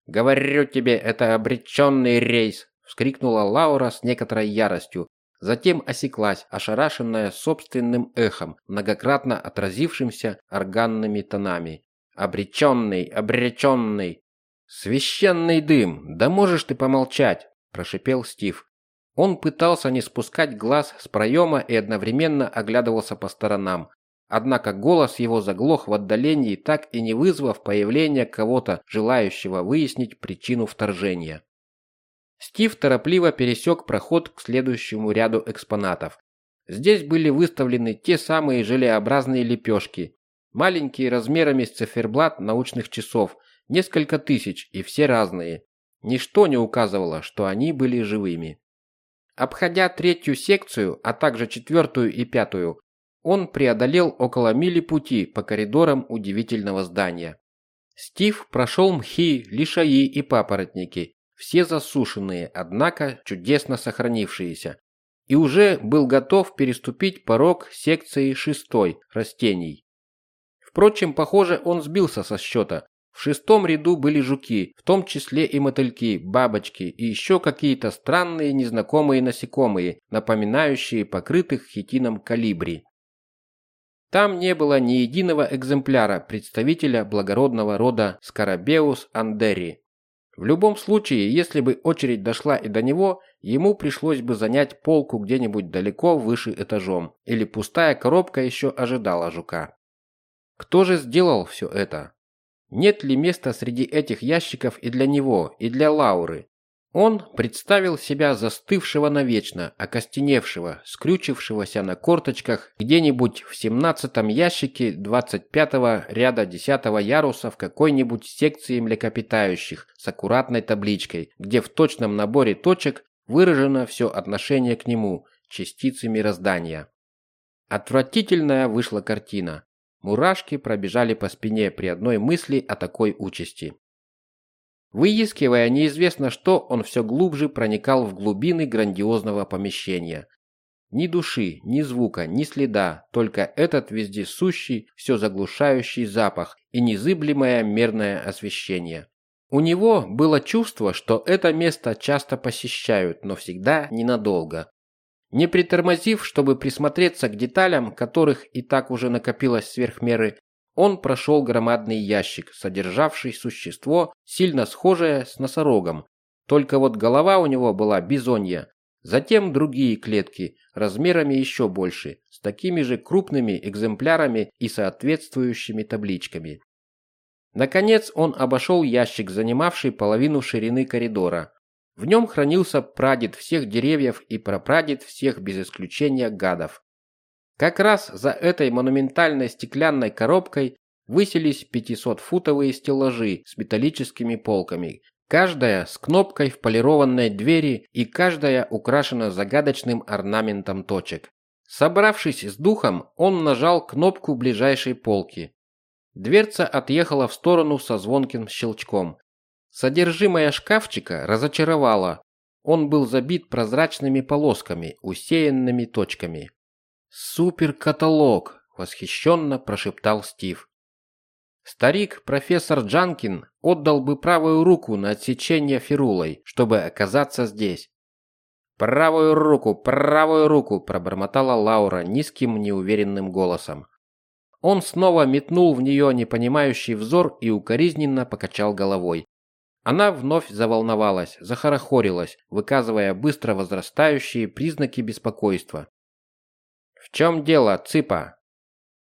«Говорю тебе, это обреченный рейс!» – вскрикнула Лаура с некоторой яростью. Затем осеклась, ошарашенная собственным эхом, многократно отразившимся органными тонами. «Обреченный! Обреченный!» «Священный дым! Да можешь ты помолчать!» – прошипел Стив. Он пытался не спускать глаз с проема и одновременно оглядывался по сторонам. Однако голос его заглох в отдалении, так и не вызвав появления кого-то, желающего выяснить причину вторжения. Стив торопливо пересек проход к следующему ряду экспонатов. Здесь были выставлены те самые желеобразные лепешки, маленькие размерами с циферблат научных часов, несколько тысяч и все разные. Ничто не указывало, что они были живыми. Обходя третью секцию, а также четвертую и пятую, он преодолел около мили пути по коридорам удивительного здания. Стив прошел мхи, лишаи и папоротники, все засушенные, однако чудесно сохранившиеся, и уже был готов переступить порог секции шестой растений. Впрочем, похоже, он сбился со счета. В шестом ряду были жуки, в том числе и мотыльки, бабочки и еще какие-то странные незнакомые насекомые, напоминающие покрытых хитином калибри. Там не было ни единого экземпляра представителя благородного рода Скарабеус андери. В любом случае, если бы очередь дошла и до него, ему пришлось бы занять полку где-нибудь далеко выше этажом, или пустая коробка еще ожидала жука. Кто же сделал все это? Нет ли места среди этих ящиков и для него, и для Лауры? Он представил себя застывшего навечно, окостеневшего, скрючившегося на корточках где-нибудь в семнадцатом ящике 25-го ряда 10-го яруса в какой-нибудь секции млекопитающих с аккуратной табличкой, где в точном наборе точек выражено все отношение к нему, частицы мироздания. Отвратительная вышла картина. Мурашки пробежали по спине при одной мысли о такой участи. Выискивая неизвестно что, он все глубже проникал в глубины грандиозного помещения. Ни души, ни звука, ни следа, только этот вездесущий, все заглушающий запах и незыблемое мерное освещение. У него было чувство, что это место часто посещают, но всегда ненадолго. Не притормозив, чтобы присмотреться к деталям, которых и так уже накопилось сверх меры, он прошел громадный ящик, содержавший существо, сильно схожее с носорогом. Только вот голова у него была бизонья. Затем другие клетки, размерами еще больше, с такими же крупными экземплярами и соответствующими табличками. Наконец он обошел ящик, занимавший половину ширины коридора. В нем хранился прадед всех деревьев и прапрадед всех без исключения гадов. Как раз за этой монументальной стеклянной коробкой высились 500-футовые стеллажи с металлическими полками, каждая с кнопкой в полированной двери и каждая украшена загадочным орнаментом точек. Собравшись с духом, он нажал кнопку ближайшей полки. Дверца отъехала в сторону со звонким щелчком. Содержимое шкафчика разочаровало. Он был забит прозрачными полосками, усеянными точками. «Суперкаталог!» – восхищенно прошептал Стив. Старик, профессор Джанкин, отдал бы правую руку на отсечение фирулой, чтобы оказаться здесь. «Правую руку, правую руку!» – пробормотала Лаура низким неуверенным голосом. Он снова метнул в нее непонимающий взор и укоризненно покачал головой. Она вновь заволновалась, захорохорилась, выказывая быстро возрастающие признаки беспокойства. «В чем дело, цыпа?»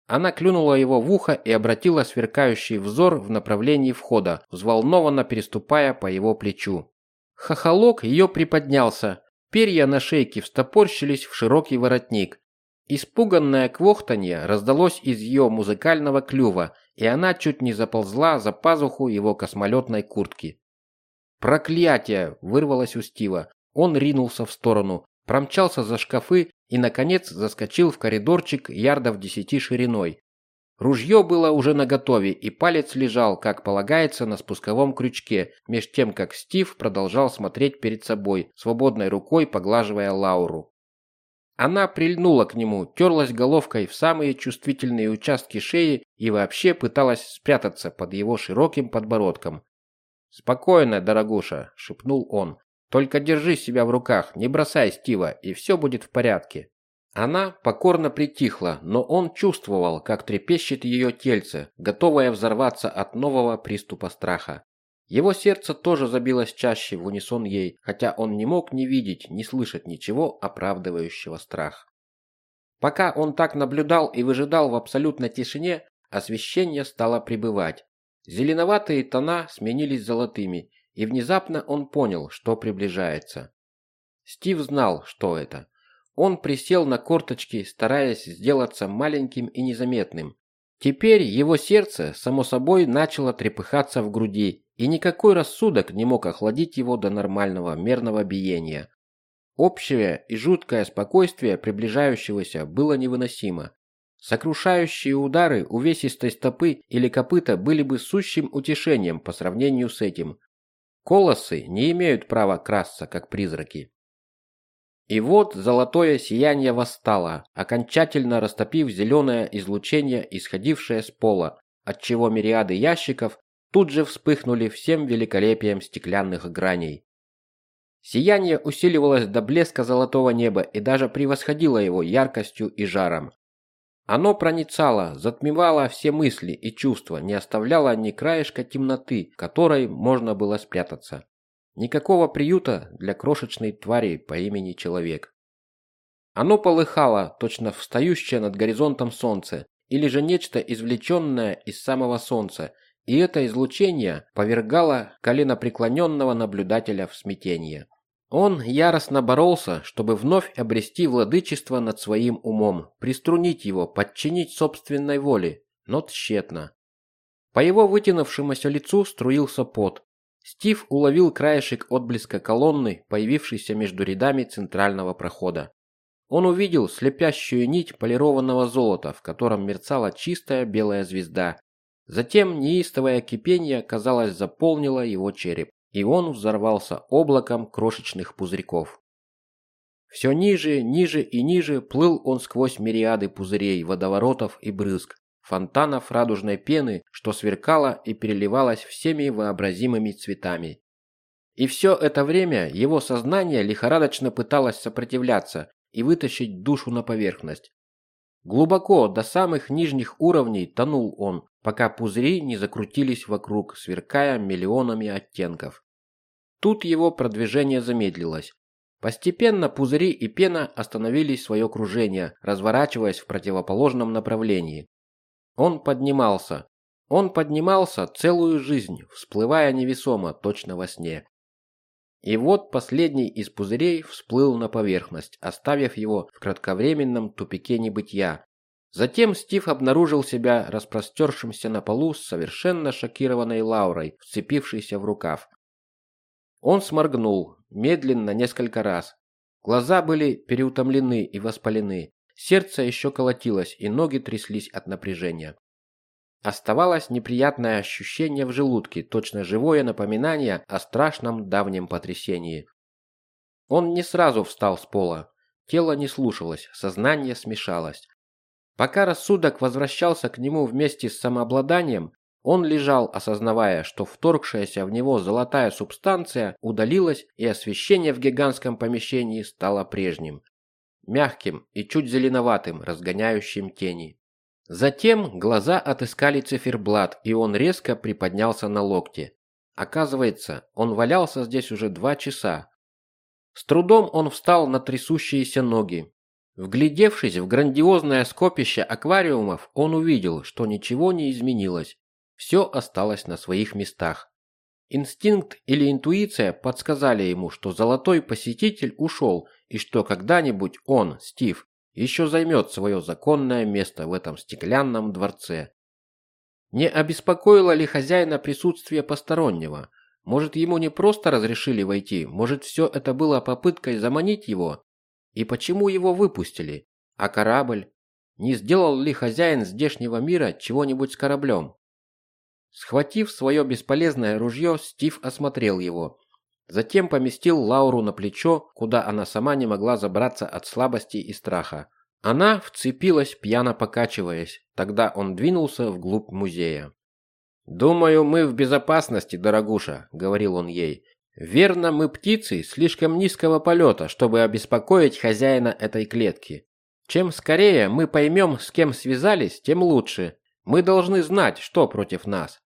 Она клюнула его в ухо и обратила сверкающий взор в направлении входа, взволнованно переступая по его плечу. Хохолок ее приподнялся, перья на шейке встопорщились в широкий воротник. Испуганное квохтанье раздалось из ее музыкального клюва, и она чуть не заползла за пазуху его космолетной куртки. «Проклятие!» – вырвалось у Стива. Он ринулся в сторону, промчался за шкафы и, наконец, заскочил в коридорчик ярдов десяти шириной. Ружье было уже наготове, и палец лежал, как полагается, на спусковом крючке, меж тем, как Стив продолжал смотреть перед собой, свободной рукой поглаживая Лауру. Она прильнула к нему, терлась головкой в самые чувствительные участки шеи и вообще пыталась спрятаться под его широким подбородком. «Спокойно, дорогуша», – шепнул он. «Только держи себя в руках, не бросай Стива, и все будет в порядке». Она покорно притихла, но он чувствовал, как трепещет ее тельце, готовое взорваться от нового приступа страха. Его сердце тоже забилось чаще в унисон ей, хотя он не мог ни видеть, ни слышать ничего оправдывающего страх. Пока он так наблюдал и выжидал в абсолютной тишине, освещение стало прибывать. Зеленоватые тона сменились золотыми, и внезапно он понял, что приближается. Стив знал, что это. Он присел на корточки, стараясь сделаться маленьким и незаметным. Теперь его сердце, само собой, начало трепыхаться в груди, и никакой рассудок не мог охладить его до нормального мерного биения. Общее и жуткое спокойствие приближающегося было невыносимо. Сокрушающие удары увесистой стопы или копыта были бы сущим утешением по сравнению с этим. Колосы не имеют права красться, как призраки. И вот золотое сияние восстало, окончательно растопив зеленое излучение, исходившее с пола, отчего мириады ящиков тут же вспыхнули всем великолепием стеклянных граней. Сияние усиливалось до блеска золотого неба и даже превосходило его яркостью и жаром. Оно проницало, затмевало все мысли и чувства, не оставляло ни краешка темноты, которой можно было спрятаться. Никакого приюта для крошечной твари по имени Человек. Оно полыхало, точно встающее над горизонтом солнце, или же нечто извлеченное из самого солнца, и это излучение повергало коленопреклоненного наблюдателя в смятение. Он яростно боролся, чтобы вновь обрести владычество над своим умом, приструнить его, подчинить собственной воле, но тщетно. По его вытянувшемуся лицу струился пот, Стив уловил краешек отблеска колонны, появившейся между рядами центрального прохода. Он увидел слепящую нить полированного золота, в котором мерцала чистая белая звезда. Затем неистовое кипение, казалось, заполнило его череп, и он взорвался облаком крошечных пузырьков. Все ниже, ниже и ниже плыл он сквозь мириады пузырей, водоворотов и брызг, фонтанов радужной пены, что сверкало и переливалось всеми вообразимыми цветами. И все это время его сознание лихорадочно пыталось сопротивляться и вытащить душу на поверхность. Глубоко до самых нижних уровней тонул он, пока пузыри не закрутились вокруг, сверкая миллионами оттенков. Тут его продвижение замедлилось. Постепенно пузыри и пена остановились свое кружение, разворачиваясь в противоположном направлении. Он поднимался. Он поднимался целую жизнь, всплывая невесомо, точно во сне. И вот последний из пузырей всплыл на поверхность, оставив его в кратковременном тупике небытия. Затем Стив обнаружил себя распростершимся на полу с совершенно шокированной Лаурой, вцепившейся в рукав. Он сморгнул, медленно, несколько раз. Глаза были переутомлены и воспалены. Сердце еще колотилось, и ноги тряслись от напряжения. Оставалось неприятное ощущение в желудке, точно живое напоминание о страшном давнем потрясении. Он не сразу встал с пола. Тело не слушалось, сознание смешалось. Пока рассудок возвращался к нему вместе с самообладанием, он лежал, осознавая, что вторгшаяся в него золотая субстанция удалилась, и освещение в гигантском помещении стало прежним мягким и чуть зеленоватым, разгоняющим тени. Затем глаза отыскали циферблат, и он резко приподнялся на локте. Оказывается, он валялся здесь уже два часа. С трудом он встал на трясущиеся ноги. Вглядевшись в грандиозное скопище аквариумов, он увидел, что ничего не изменилось. Все осталось на своих местах. Инстинкт или интуиция подсказали ему, что золотой посетитель ушел и что когда-нибудь он, Стив, еще займет свое законное место в этом стеклянном дворце. Не обеспокоило ли хозяина присутствие постороннего? Может, ему не просто разрешили войти, может, все это было попыткой заманить его? И почему его выпустили? А корабль? Не сделал ли хозяин здешнего мира чего-нибудь с кораблем? Схватив свое бесполезное ружье, Стив осмотрел его. Затем поместил Лауру на плечо, куда она сама не могла забраться от слабости и страха. Она вцепилась, пьяно покачиваясь. Тогда он двинулся вглубь музея. «Думаю, мы в безопасности, дорогуша», — говорил он ей. «Верно, мы птицы слишком низкого полета, чтобы обеспокоить хозяина этой клетки. Чем скорее мы поймем, с кем связались, тем лучше. Мы должны знать, что против нас».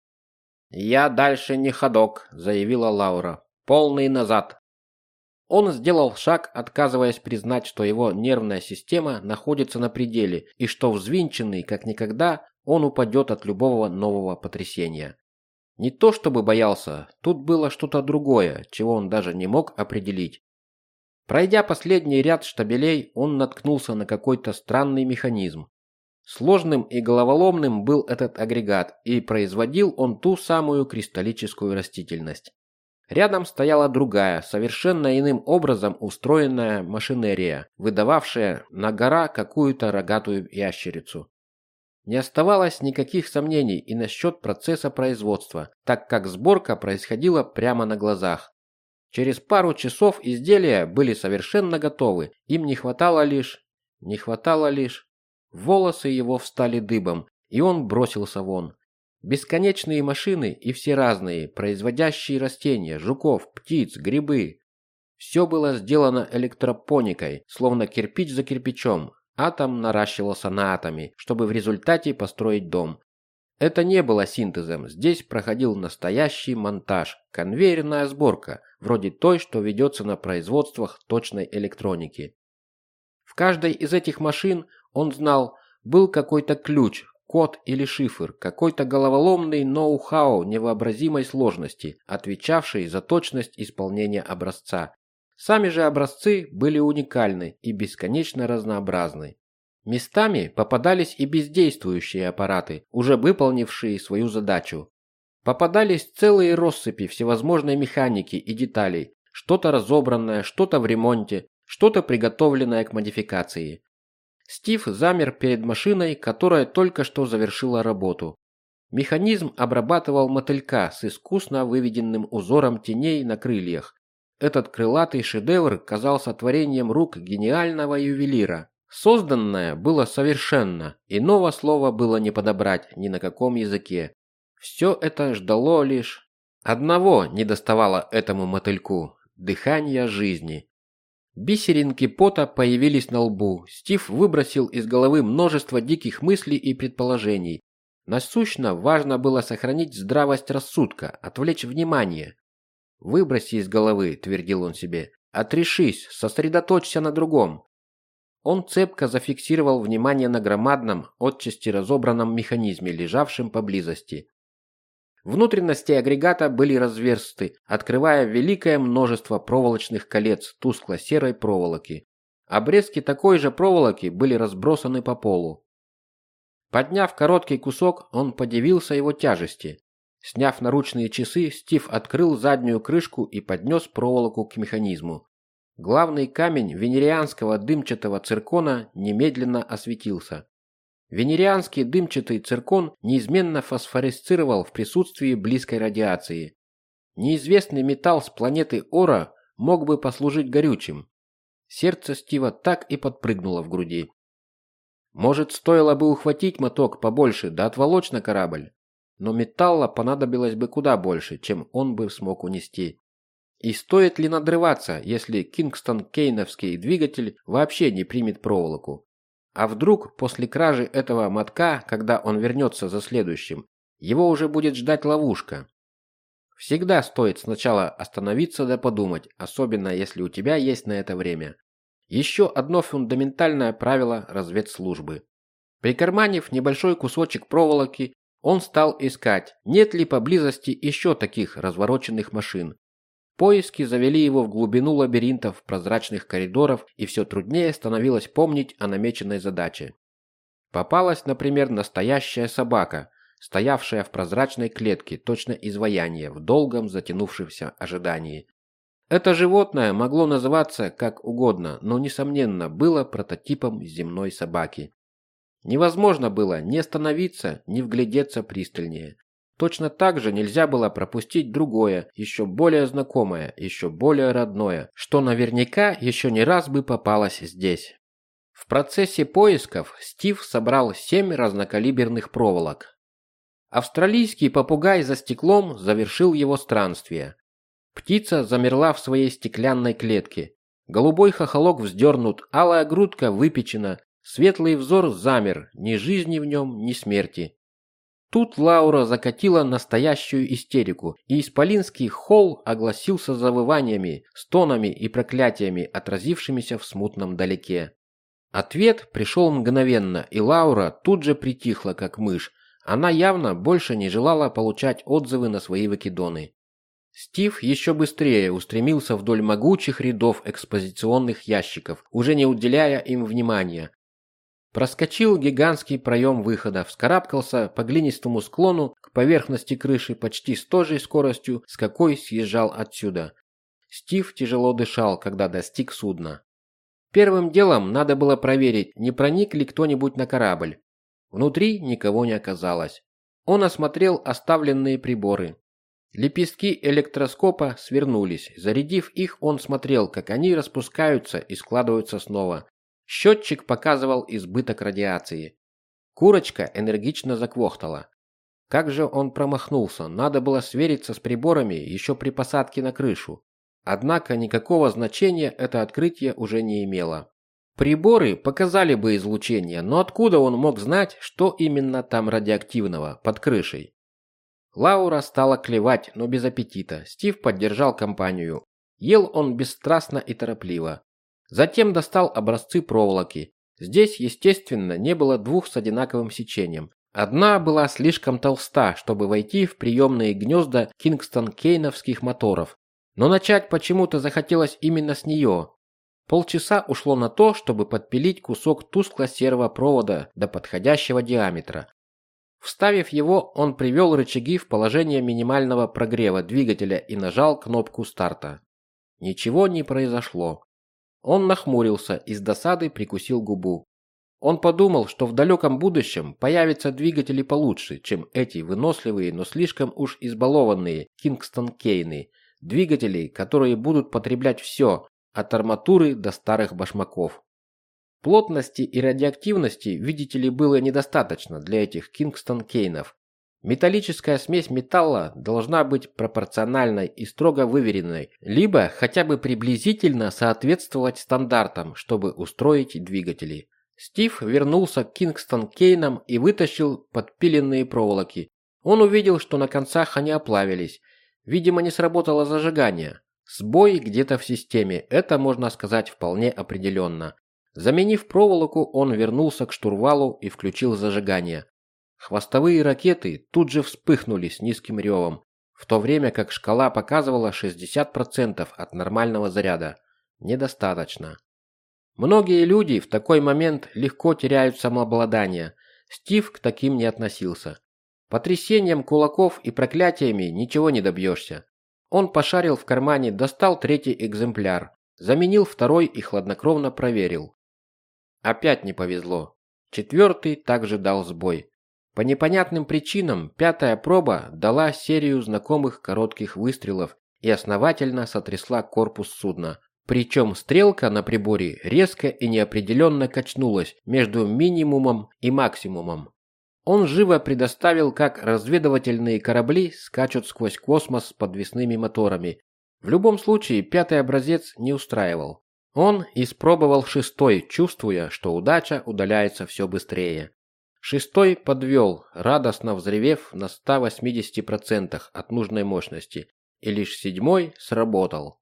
«Я дальше не ходок», — заявила Лаура. «Полный назад». Он сделал шаг, отказываясь признать, что его нервная система находится на пределе и что взвинченный, как никогда, он упадет от любого нового потрясения. Не то чтобы боялся, тут было что-то другое, чего он даже не мог определить. Пройдя последний ряд штабелей, он наткнулся на какой-то странный механизм. Сложным и головоломным был этот агрегат, и производил он ту самую кристаллическую растительность. Рядом стояла другая, совершенно иным образом устроенная машинерия, выдававшая на гора какую-то рогатую ящерицу. Не оставалось никаких сомнений и насчет процесса производства, так как сборка происходила прямо на глазах. Через пару часов изделия были совершенно готовы, им не хватало лишь... не хватало лишь... Волосы его встали дыбом, и он бросился вон. Бесконечные машины и все разные, производящие растения, жуков, птиц, грибы. Все было сделано электропоникой, словно кирпич за кирпичом. Атом наращивался на атоме, чтобы в результате построить дом. Это не было синтезом, здесь проходил настоящий монтаж, конвейерная сборка, вроде той, что ведется на производствах точной электроники. В каждой из этих машин, он знал, был какой-то ключ, код или шифр, какой-то головоломный ноу-хау невообразимой сложности, отвечавший за точность исполнения образца. Сами же образцы были уникальны и бесконечно разнообразны. Местами попадались и бездействующие аппараты, уже выполнившие свою задачу. Попадались целые россыпи всевозможной механики и деталей, что-то разобранное, что-то в ремонте, что-то приготовленное к модификации. Стив замер перед машиной, которая только что завершила работу. Механизм обрабатывал мотылька с искусно выведенным узором теней на крыльях. Этот крылатый шедевр казался творением рук гениального ювелира. Созданное было совершенно, иного слова было не подобрать ни на каком языке. Все это ждало лишь... Одного не доставало этому мотыльку – дыхания жизни. Бисеринки пота появились на лбу. Стив выбросил из головы множество диких мыслей и предположений. Насущно важно было сохранить здравость рассудка, отвлечь внимание. «Выброси из головы», – твердил он себе. «Отрешись, сосредоточься на другом». Он цепко зафиксировал внимание на громадном, отчасти разобранном механизме, лежавшем поблизости. Внутренности агрегата были разверсты, открывая великое множество проволочных колец тускло-серой проволоки. Обрезки такой же проволоки были разбросаны по полу. Подняв короткий кусок, он подивился его тяжести. Сняв наручные часы, Стив открыл заднюю крышку и поднес проволоку к механизму. Главный камень венерианского дымчатого циркона немедленно осветился. Венерианский дымчатый циркон неизменно фосфоресцировал в присутствии близкой радиации. Неизвестный металл с планеты Ора мог бы послужить горючим. Сердце Стива так и подпрыгнуло в груди. Может, стоило бы ухватить моток побольше да отволочь на корабль, но металла понадобилось бы куда больше, чем он бы смог унести. И стоит ли надрываться, если Кингстон-Кейновский двигатель вообще не примет проволоку? А вдруг после кражи этого мотка, когда он вернется за следующим, его уже будет ждать ловушка? Всегда стоит сначала остановиться да подумать, особенно если у тебя есть на это время. Еще одно фундаментальное правило разведслужбы. Прикарманив небольшой кусочек проволоки, он стал искать, нет ли поблизости еще таких развороченных машин, Поиски завели его в глубину лабиринтов прозрачных коридоров, и все труднее становилось помнить о намеченной задаче. Попалась, например, настоящая собака, стоявшая в прозрачной клетке, точно изваяние, в долгом затянувшемся ожидании. Это животное могло называться как угодно, но, несомненно, было прототипом земной собаки. Невозможно было ни остановиться, ни вглядеться пристальнее. Точно так же нельзя было пропустить другое, еще более знакомое, еще более родное, что наверняка еще не раз бы попалось здесь. В процессе поисков Стив собрал семь разнокалиберных проволок. Австралийский попугай за стеклом завершил его странствие. Птица замерла в своей стеклянной клетке. Голубой хохолок вздернут, алая грудка выпечена, светлый взор замер, ни жизни в нем, ни смерти. Тут Лаура закатила настоящую истерику, и исполинский холл огласился завываниями, стонами и проклятиями, отразившимися в смутном далеке. Ответ пришел мгновенно, и Лаура тут же притихла, как мышь. Она явно больше не желала получать отзывы на свои выкидоны. Стив еще быстрее устремился вдоль могучих рядов экспозиционных ящиков, уже не уделяя им внимания. Проскочил гигантский проем выхода, вскарабкался по глинистому склону к поверхности крыши почти с той же скоростью, с какой съезжал отсюда. Стив тяжело дышал, когда достиг судна. Первым делом надо было проверить, не проник ли кто-нибудь на корабль. Внутри никого не оказалось. Он осмотрел оставленные приборы, Лепестки электроскопа свернулись. Зарядив их, он смотрел, как они распускаются и складываются снова. Счетчик показывал избыток радиации. Курочка энергично заквохтала. Как же он промахнулся? Надо было свериться с приборами еще при посадке на крышу. Однако никакого значения это открытие уже не имело. Приборы показали бы излучение, но откуда он мог знать, что именно там радиоактивного под крышей? Лаура стала клевать, но без аппетита. Стив поддержал компанию. Ел он бесстрастно и торопливо. Затем достал образцы проволоки. Здесь, естественно, не было двух с одинаковым сечением. Одна была слишком толста, чтобы войти в приемные гнезда Кингстон-Кейновских моторов. Но начать почему-то захотелось именно с нее. Полчаса ушло на то, чтобы подпилить кусок тускло-серого провода до подходящего диаметра. Вставив его, он привел рычаги в положение минимального прогрева двигателя и нажал кнопку старта. Ничего не произошло. Он нахмурился и с досады прикусил губу. Он подумал, что в далеком будущем появятся двигатели получше, чем эти выносливые, но слишком уж избалованные Кингстон Кейны, двигатели, которые будут потреблять все, от арматуры до старых башмаков. Плотности и радиоактивности, видите ли, было недостаточно для этих Кингстон-Кейнов. Металлическая смесь металла должна быть пропорциональной и строго выверенной, либо хотя бы приблизительно соответствовать стандартам, чтобы устроить двигатели. Стив вернулся к Кингстон-Кейнам и вытащил подпиленные проволоки. Он увидел, что на концах они оплавились. Видимо, не сработало зажигание. Сбой где-то в системе, это можно сказать вполне определенно. Заменив проволоку, он вернулся к штурвалу и включил зажигание. Хвостовые ракеты тут же вспыхнули с низким ревом, в то время как шкала показывала 60% от нормального заряда. Недостаточно. Многие люди в такой момент легко теряют самообладание. Стив к таким не относился. Потрясением кулаков и проклятиями ничего не добьешься. Он пошарил в кармане, достал третий экземпляр, заменил второй и хладнокровно проверил. Опять не повезло. Четвертый также дал сбой. По непонятным причинам пятая проба дала серию знакомых коротких выстрелов и основательно сотрясла корпус судна. Причем стрелка на приборе резко и неопределенно качнулась между минимумом и максимумом. Он живо предоставил, как разведывательные корабли скачут сквозь космос с подвесными моторами. В любом случае, пятый образец не устраивал. Он испробовал шестой, чувствуя, что удача удаляется все быстрее. Шестой подвел, радостно взревев на 180% от нужной мощности, и лишь седьмой сработал.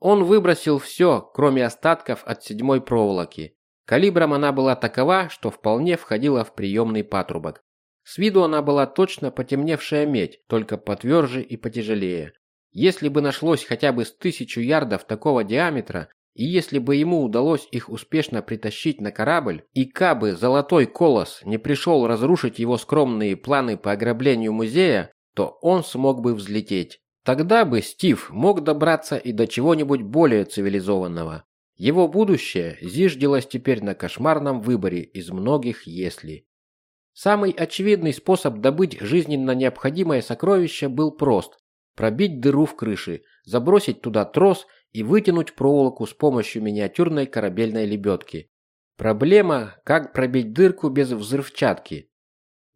Он выбросил все, кроме остатков от седьмой проволоки. Калибром она была такова, что вполне входила в приемный патрубок. С виду она была точно потемневшая медь, только потверже и потяжелее. Если бы нашлось хотя бы с тысячу ярдов такого диаметра, и если бы ему удалось их успешно притащить на корабль, и кабы Золотой Колос не пришел разрушить его скромные планы по ограблению музея, то он смог бы взлететь. Тогда бы Стив мог добраться и до чего-нибудь более цивилизованного. Его будущее зиждилось теперь на кошмарном выборе из многих «если». Самый очевидный способ добыть жизненно необходимое сокровище был прост – пробить дыру в крыше, забросить туда трос и вытянуть проволоку с помощью миниатюрной корабельной лебедки. Проблема, как пробить дырку без взрывчатки.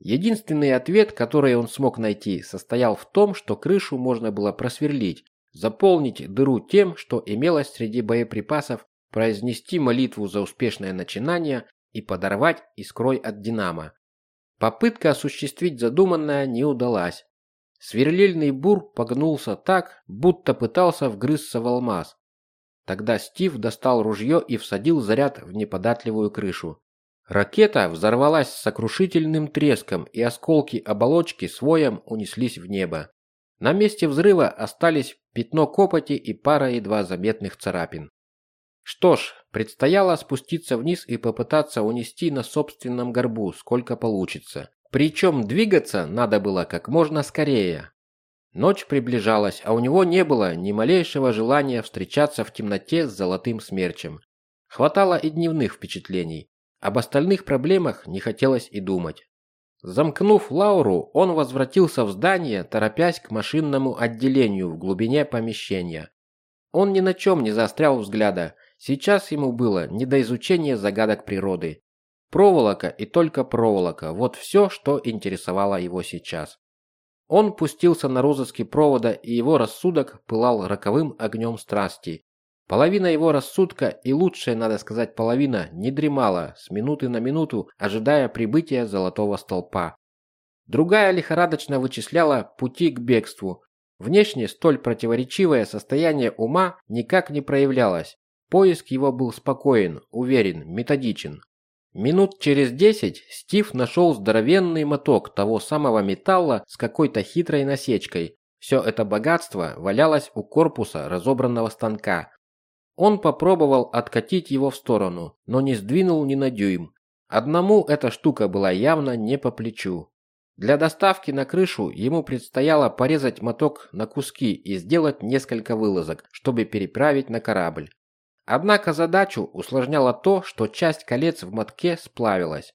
Единственный ответ, который он смог найти, состоял в том, что крышу можно было просверлить, заполнить дыру тем, что имелось среди боеприпасов, произнести молитву за успешное начинание и подорвать искрой от динамо. Попытка осуществить задуманное не удалась. Сверлильный бур погнулся так, будто пытался вгрызться в алмаз. Тогда Стив достал ружье и всадил заряд в неподатливую крышу. Ракета взорвалась с сокрушительным треском, и осколки оболочки своем унеслись в небо. На месте взрыва остались пятно копоти и пара едва заметных царапин. Что ж, предстояло спуститься вниз и попытаться унести на собственном горбу, сколько получится. Причем двигаться надо было как можно скорее. Ночь приближалась, а у него не было ни малейшего желания встречаться в темноте с золотым смерчем. Хватало и дневных впечатлений. Об остальных проблемах не хотелось и думать. Замкнув Лауру, он возвратился в здание, торопясь к машинному отделению в глубине помещения. Он ни на чем не заострял взгляда. Сейчас ему было не до изучения загадок природы. Проволока и только проволока – вот все, что интересовало его сейчас. Он пустился на розыски провода, и его рассудок пылал роковым огнем страсти. Половина его рассудка, и лучшая, надо сказать, половина, не дремала, с минуты на минуту, ожидая прибытия золотого столпа. Другая лихорадочно вычисляла пути к бегству. Внешне столь противоречивое состояние ума никак не проявлялось. Поиск его был спокоен, уверен, методичен. Минут через десять Стив нашел здоровенный моток того самого металла с какой-то хитрой насечкой. Все это богатство валялось у корпуса разобранного станка. Он попробовал откатить его в сторону, но не сдвинул ни на дюйм. Одному эта штука была явно не по плечу. Для доставки на крышу ему предстояло порезать моток на куски и сделать несколько вылазок, чтобы переправить на корабль. Однако задачу усложняло то, что часть колец в мотке сплавилась.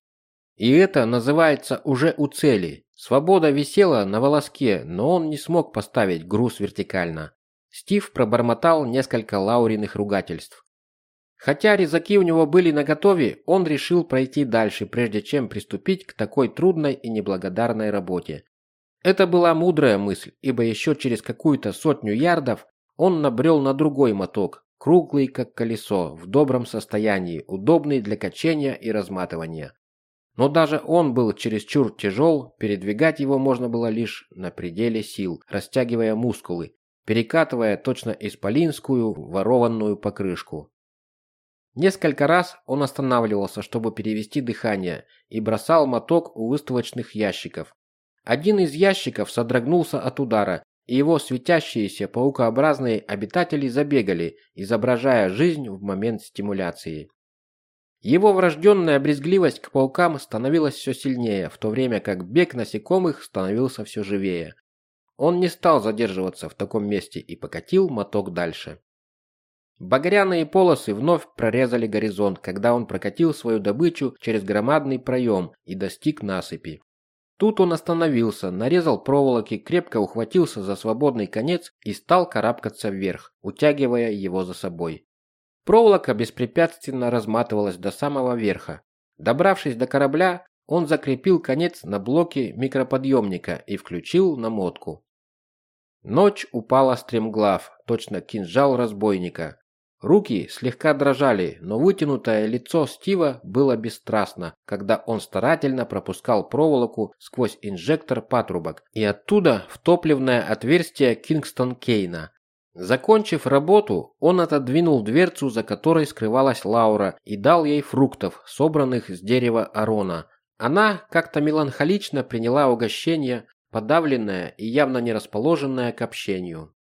И это называется уже у цели. Свобода висела на волоске, но он не смог поставить груз вертикально. Стив пробормотал несколько лауриных ругательств. Хотя резаки у него были наготове, он решил пройти дальше, прежде чем приступить к такой трудной и неблагодарной работе. Это была мудрая мысль, ибо еще через какую-то сотню ярдов он набрел на другой моток, Круглый, как колесо, в добром состоянии, удобный для качения и разматывания. Но даже он был чересчур тяжел, передвигать его можно было лишь на пределе сил, растягивая мускулы, перекатывая точно исполинскую ворованную покрышку. Несколько раз он останавливался, чтобы перевести дыхание, и бросал моток у выставочных ящиков. Один из ящиков содрогнулся от удара, и его светящиеся паукообразные обитатели забегали, изображая жизнь в момент стимуляции. Его врожденная брезгливость к паукам становилась все сильнее, в то время как бег насекомых становился все живее. Он не стал задерживаться в таком месте и покатил моток дальше. Багряные полосы вновь прорезали горизонт, когда он прокатил свою добычу через громадный проем и достиг насыпи. Тут он остановился, нарезал проволоки, крепко ухватился за свободный конец и стал карабкаться вверх, утягивая его за собой. Проволока беспрепятственно разматывалась до самого верха. Добравшись до корабля, он закрепил конец на блоке микроподъемника и включил намотку. Ночь упала стремглав, точно кинжал разбойника. Руки слегка дрожали, но вытянутое лицо Стива было бесстрастно, когда он старательно пропускал проволоку сквозь инжектор патрубок и оттуда в топливное отверстие Кингстон Кейна. Закончив работу, он отодвинул дверцу, за которой скрывалась Лаура, и дал ей фруктов, собранных с дерева Арона. Она как-то меланхолично приняла угощение, подавленное и явно не расположенное к общению.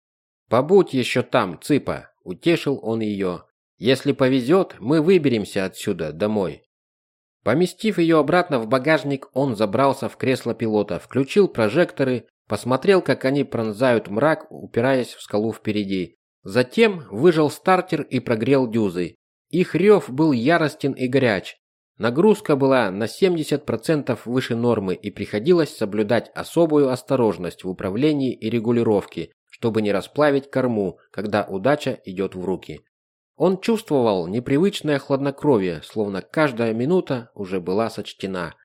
«Побудь еще там, цыпа!» Утешил он ее. Если повезет, мы выберемся отсюда домой. Поместив ее обратно в багажник, он забрался в кресло пилота, включил прожекторы, посмотрел, как они пронзают мрак, упираясь в скалу впереди. Затем выжал стартер и прогрел дюзы. Их рев был яростен и горяч. Нагрузка была на 70% выше нормы и приходилось соблюдать особую осторожность в управлении и регулировке, чтобы не расплавить корму, когда удача идет в руки. Он чувствовал непривычное хладнокровие, словно каждая минута уже была сочтена.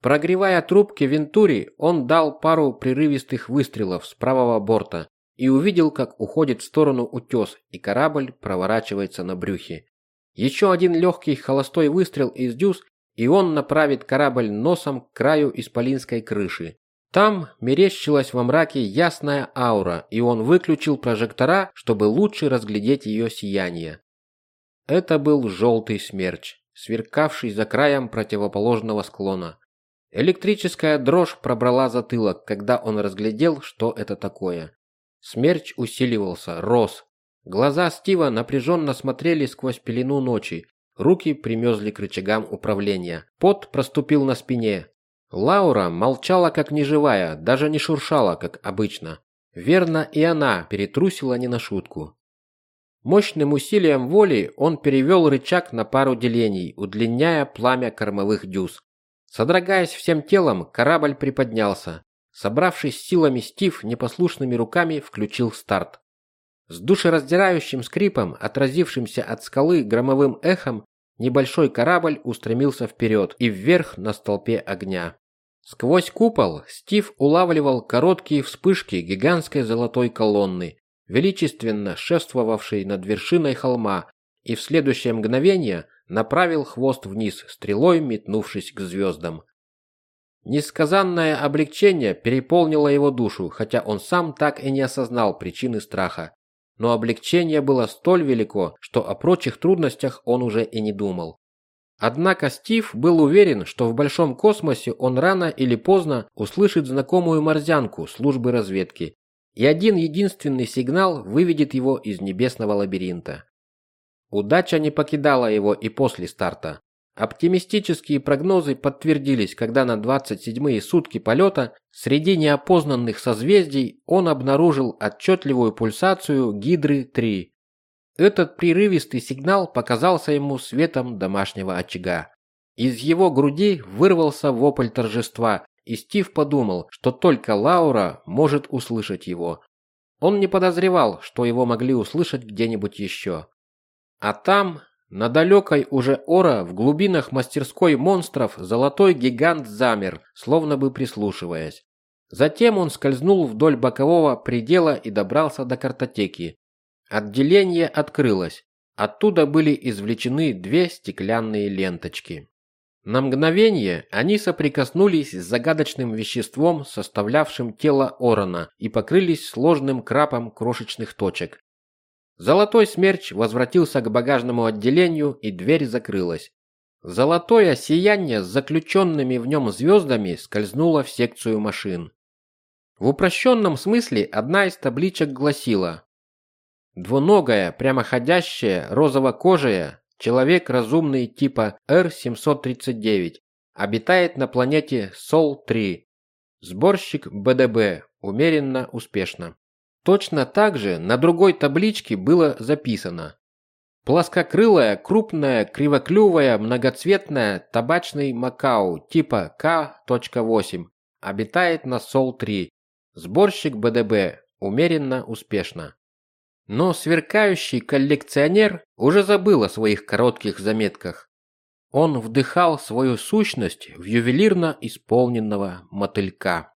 Прогревая трубки Вентури, он дал пару прерывистых выстрелов с правого борта и увидел, как уходит в сторону утес, и корабль проворачивается на брюхе. Еще один легкий холостой выстрел из дюз, и он направит корабль носом к краю исполинской крыши. Там мерещилась во мраке ясная аура, и он выключил прожектора, чтобы лучше разглядеть ее сияние. Это был желтый смерч, сверкавший за краем противоположного склона. Электрическая дрожь пробрала затылок, когда он разглядел, что это такое. Смерч усиливался, рос. Глаза Стива напряженно смотрели сквозь пелену ночи, руки примерзли к рычагам управления. Пот проступил на спине, Лаура молчала как неживая, даже не шуршала, как обычно. Верно, и она перетрусила не на шутку. Мощным усилием воли он перевел рычаг на пару делений, удлиняя пламя кормовых дюз. Содрогаясь всем телом, корабль приподнялся. Собравшись силами, Стив непослушными руками включил старт. С душераздирающим скрипом, отразившимся от скалы громовым эхом, Небольшой корабль устремился вперед и вверх на столпе огня. Сквозь купол Стив улавливал короткие вспышки гигантской золотой колонны, величественно шествовавшей над вершиной холма, и в следующее мгновение направил хвост вниз, стрелой метнувшись к звездам. Несказанное облегчение переполнило его душу, хотя он сам так и не осознал причины страха но облегчение было столь велико, что о прочих трудностях он уже и не думал. Однако Стив был уверен, что в большом космосе он рано или поздно услышит знакомую морзянку службы разведки, и один единственный сигнал выведет его из небесного лабиринта. Удача не покидала его и после старта. Оптимистические прогнозы подтвердились, когда на 27-е сутки полета среди неопознанных созвездий он обнаружил отчетливую пульсацию Гидры-3. Этот прерывистый сигнал показался ему светом домашнего очага. Из его груди вырвался вопль торжества, и Стив подумал, что только Лаура может услышать его. Он не подозревал, что его могли услышать где-нибудь еще. А там, на далекой уже Ора, в глубинах мастерской монстров, золотой гигант замер, словно бы прислушиваясь. Затем он скользнул вдоль бокового предела и добрался до картотеки. Отделение открылось. Оттуда были извлечены две стеклянные ленточки. На мгновение они соприкоснулись с загадочным веществом, составлявшим тело Орона, и покрылись сложным крапом крошечных точек. Золотой смерч возвратился к багажному отделению, и дверь закрылась. Золотое сияние с заключенными в нем звездами скользнуло в секцию машин. В упрощенном смысле одна из табличек гласила «Двуногая, прямоходящая, розово-кожая, человек разумный типа R-739, обитает на планете Сол-3. Сборщик БДБ, умеренно успешно». Точно так же на другой табличке было записано Плоскокрылая, крупная, кривоклювая, многоцветная табачный макау типа К.8 обитает на Сол-3. Сборщик БДБ умеренно успешно. Но сверкающий коллекционер уже забыл о своих коротких заметках. Он вдыхал свою сущность в ювелирно исполненного мотылька.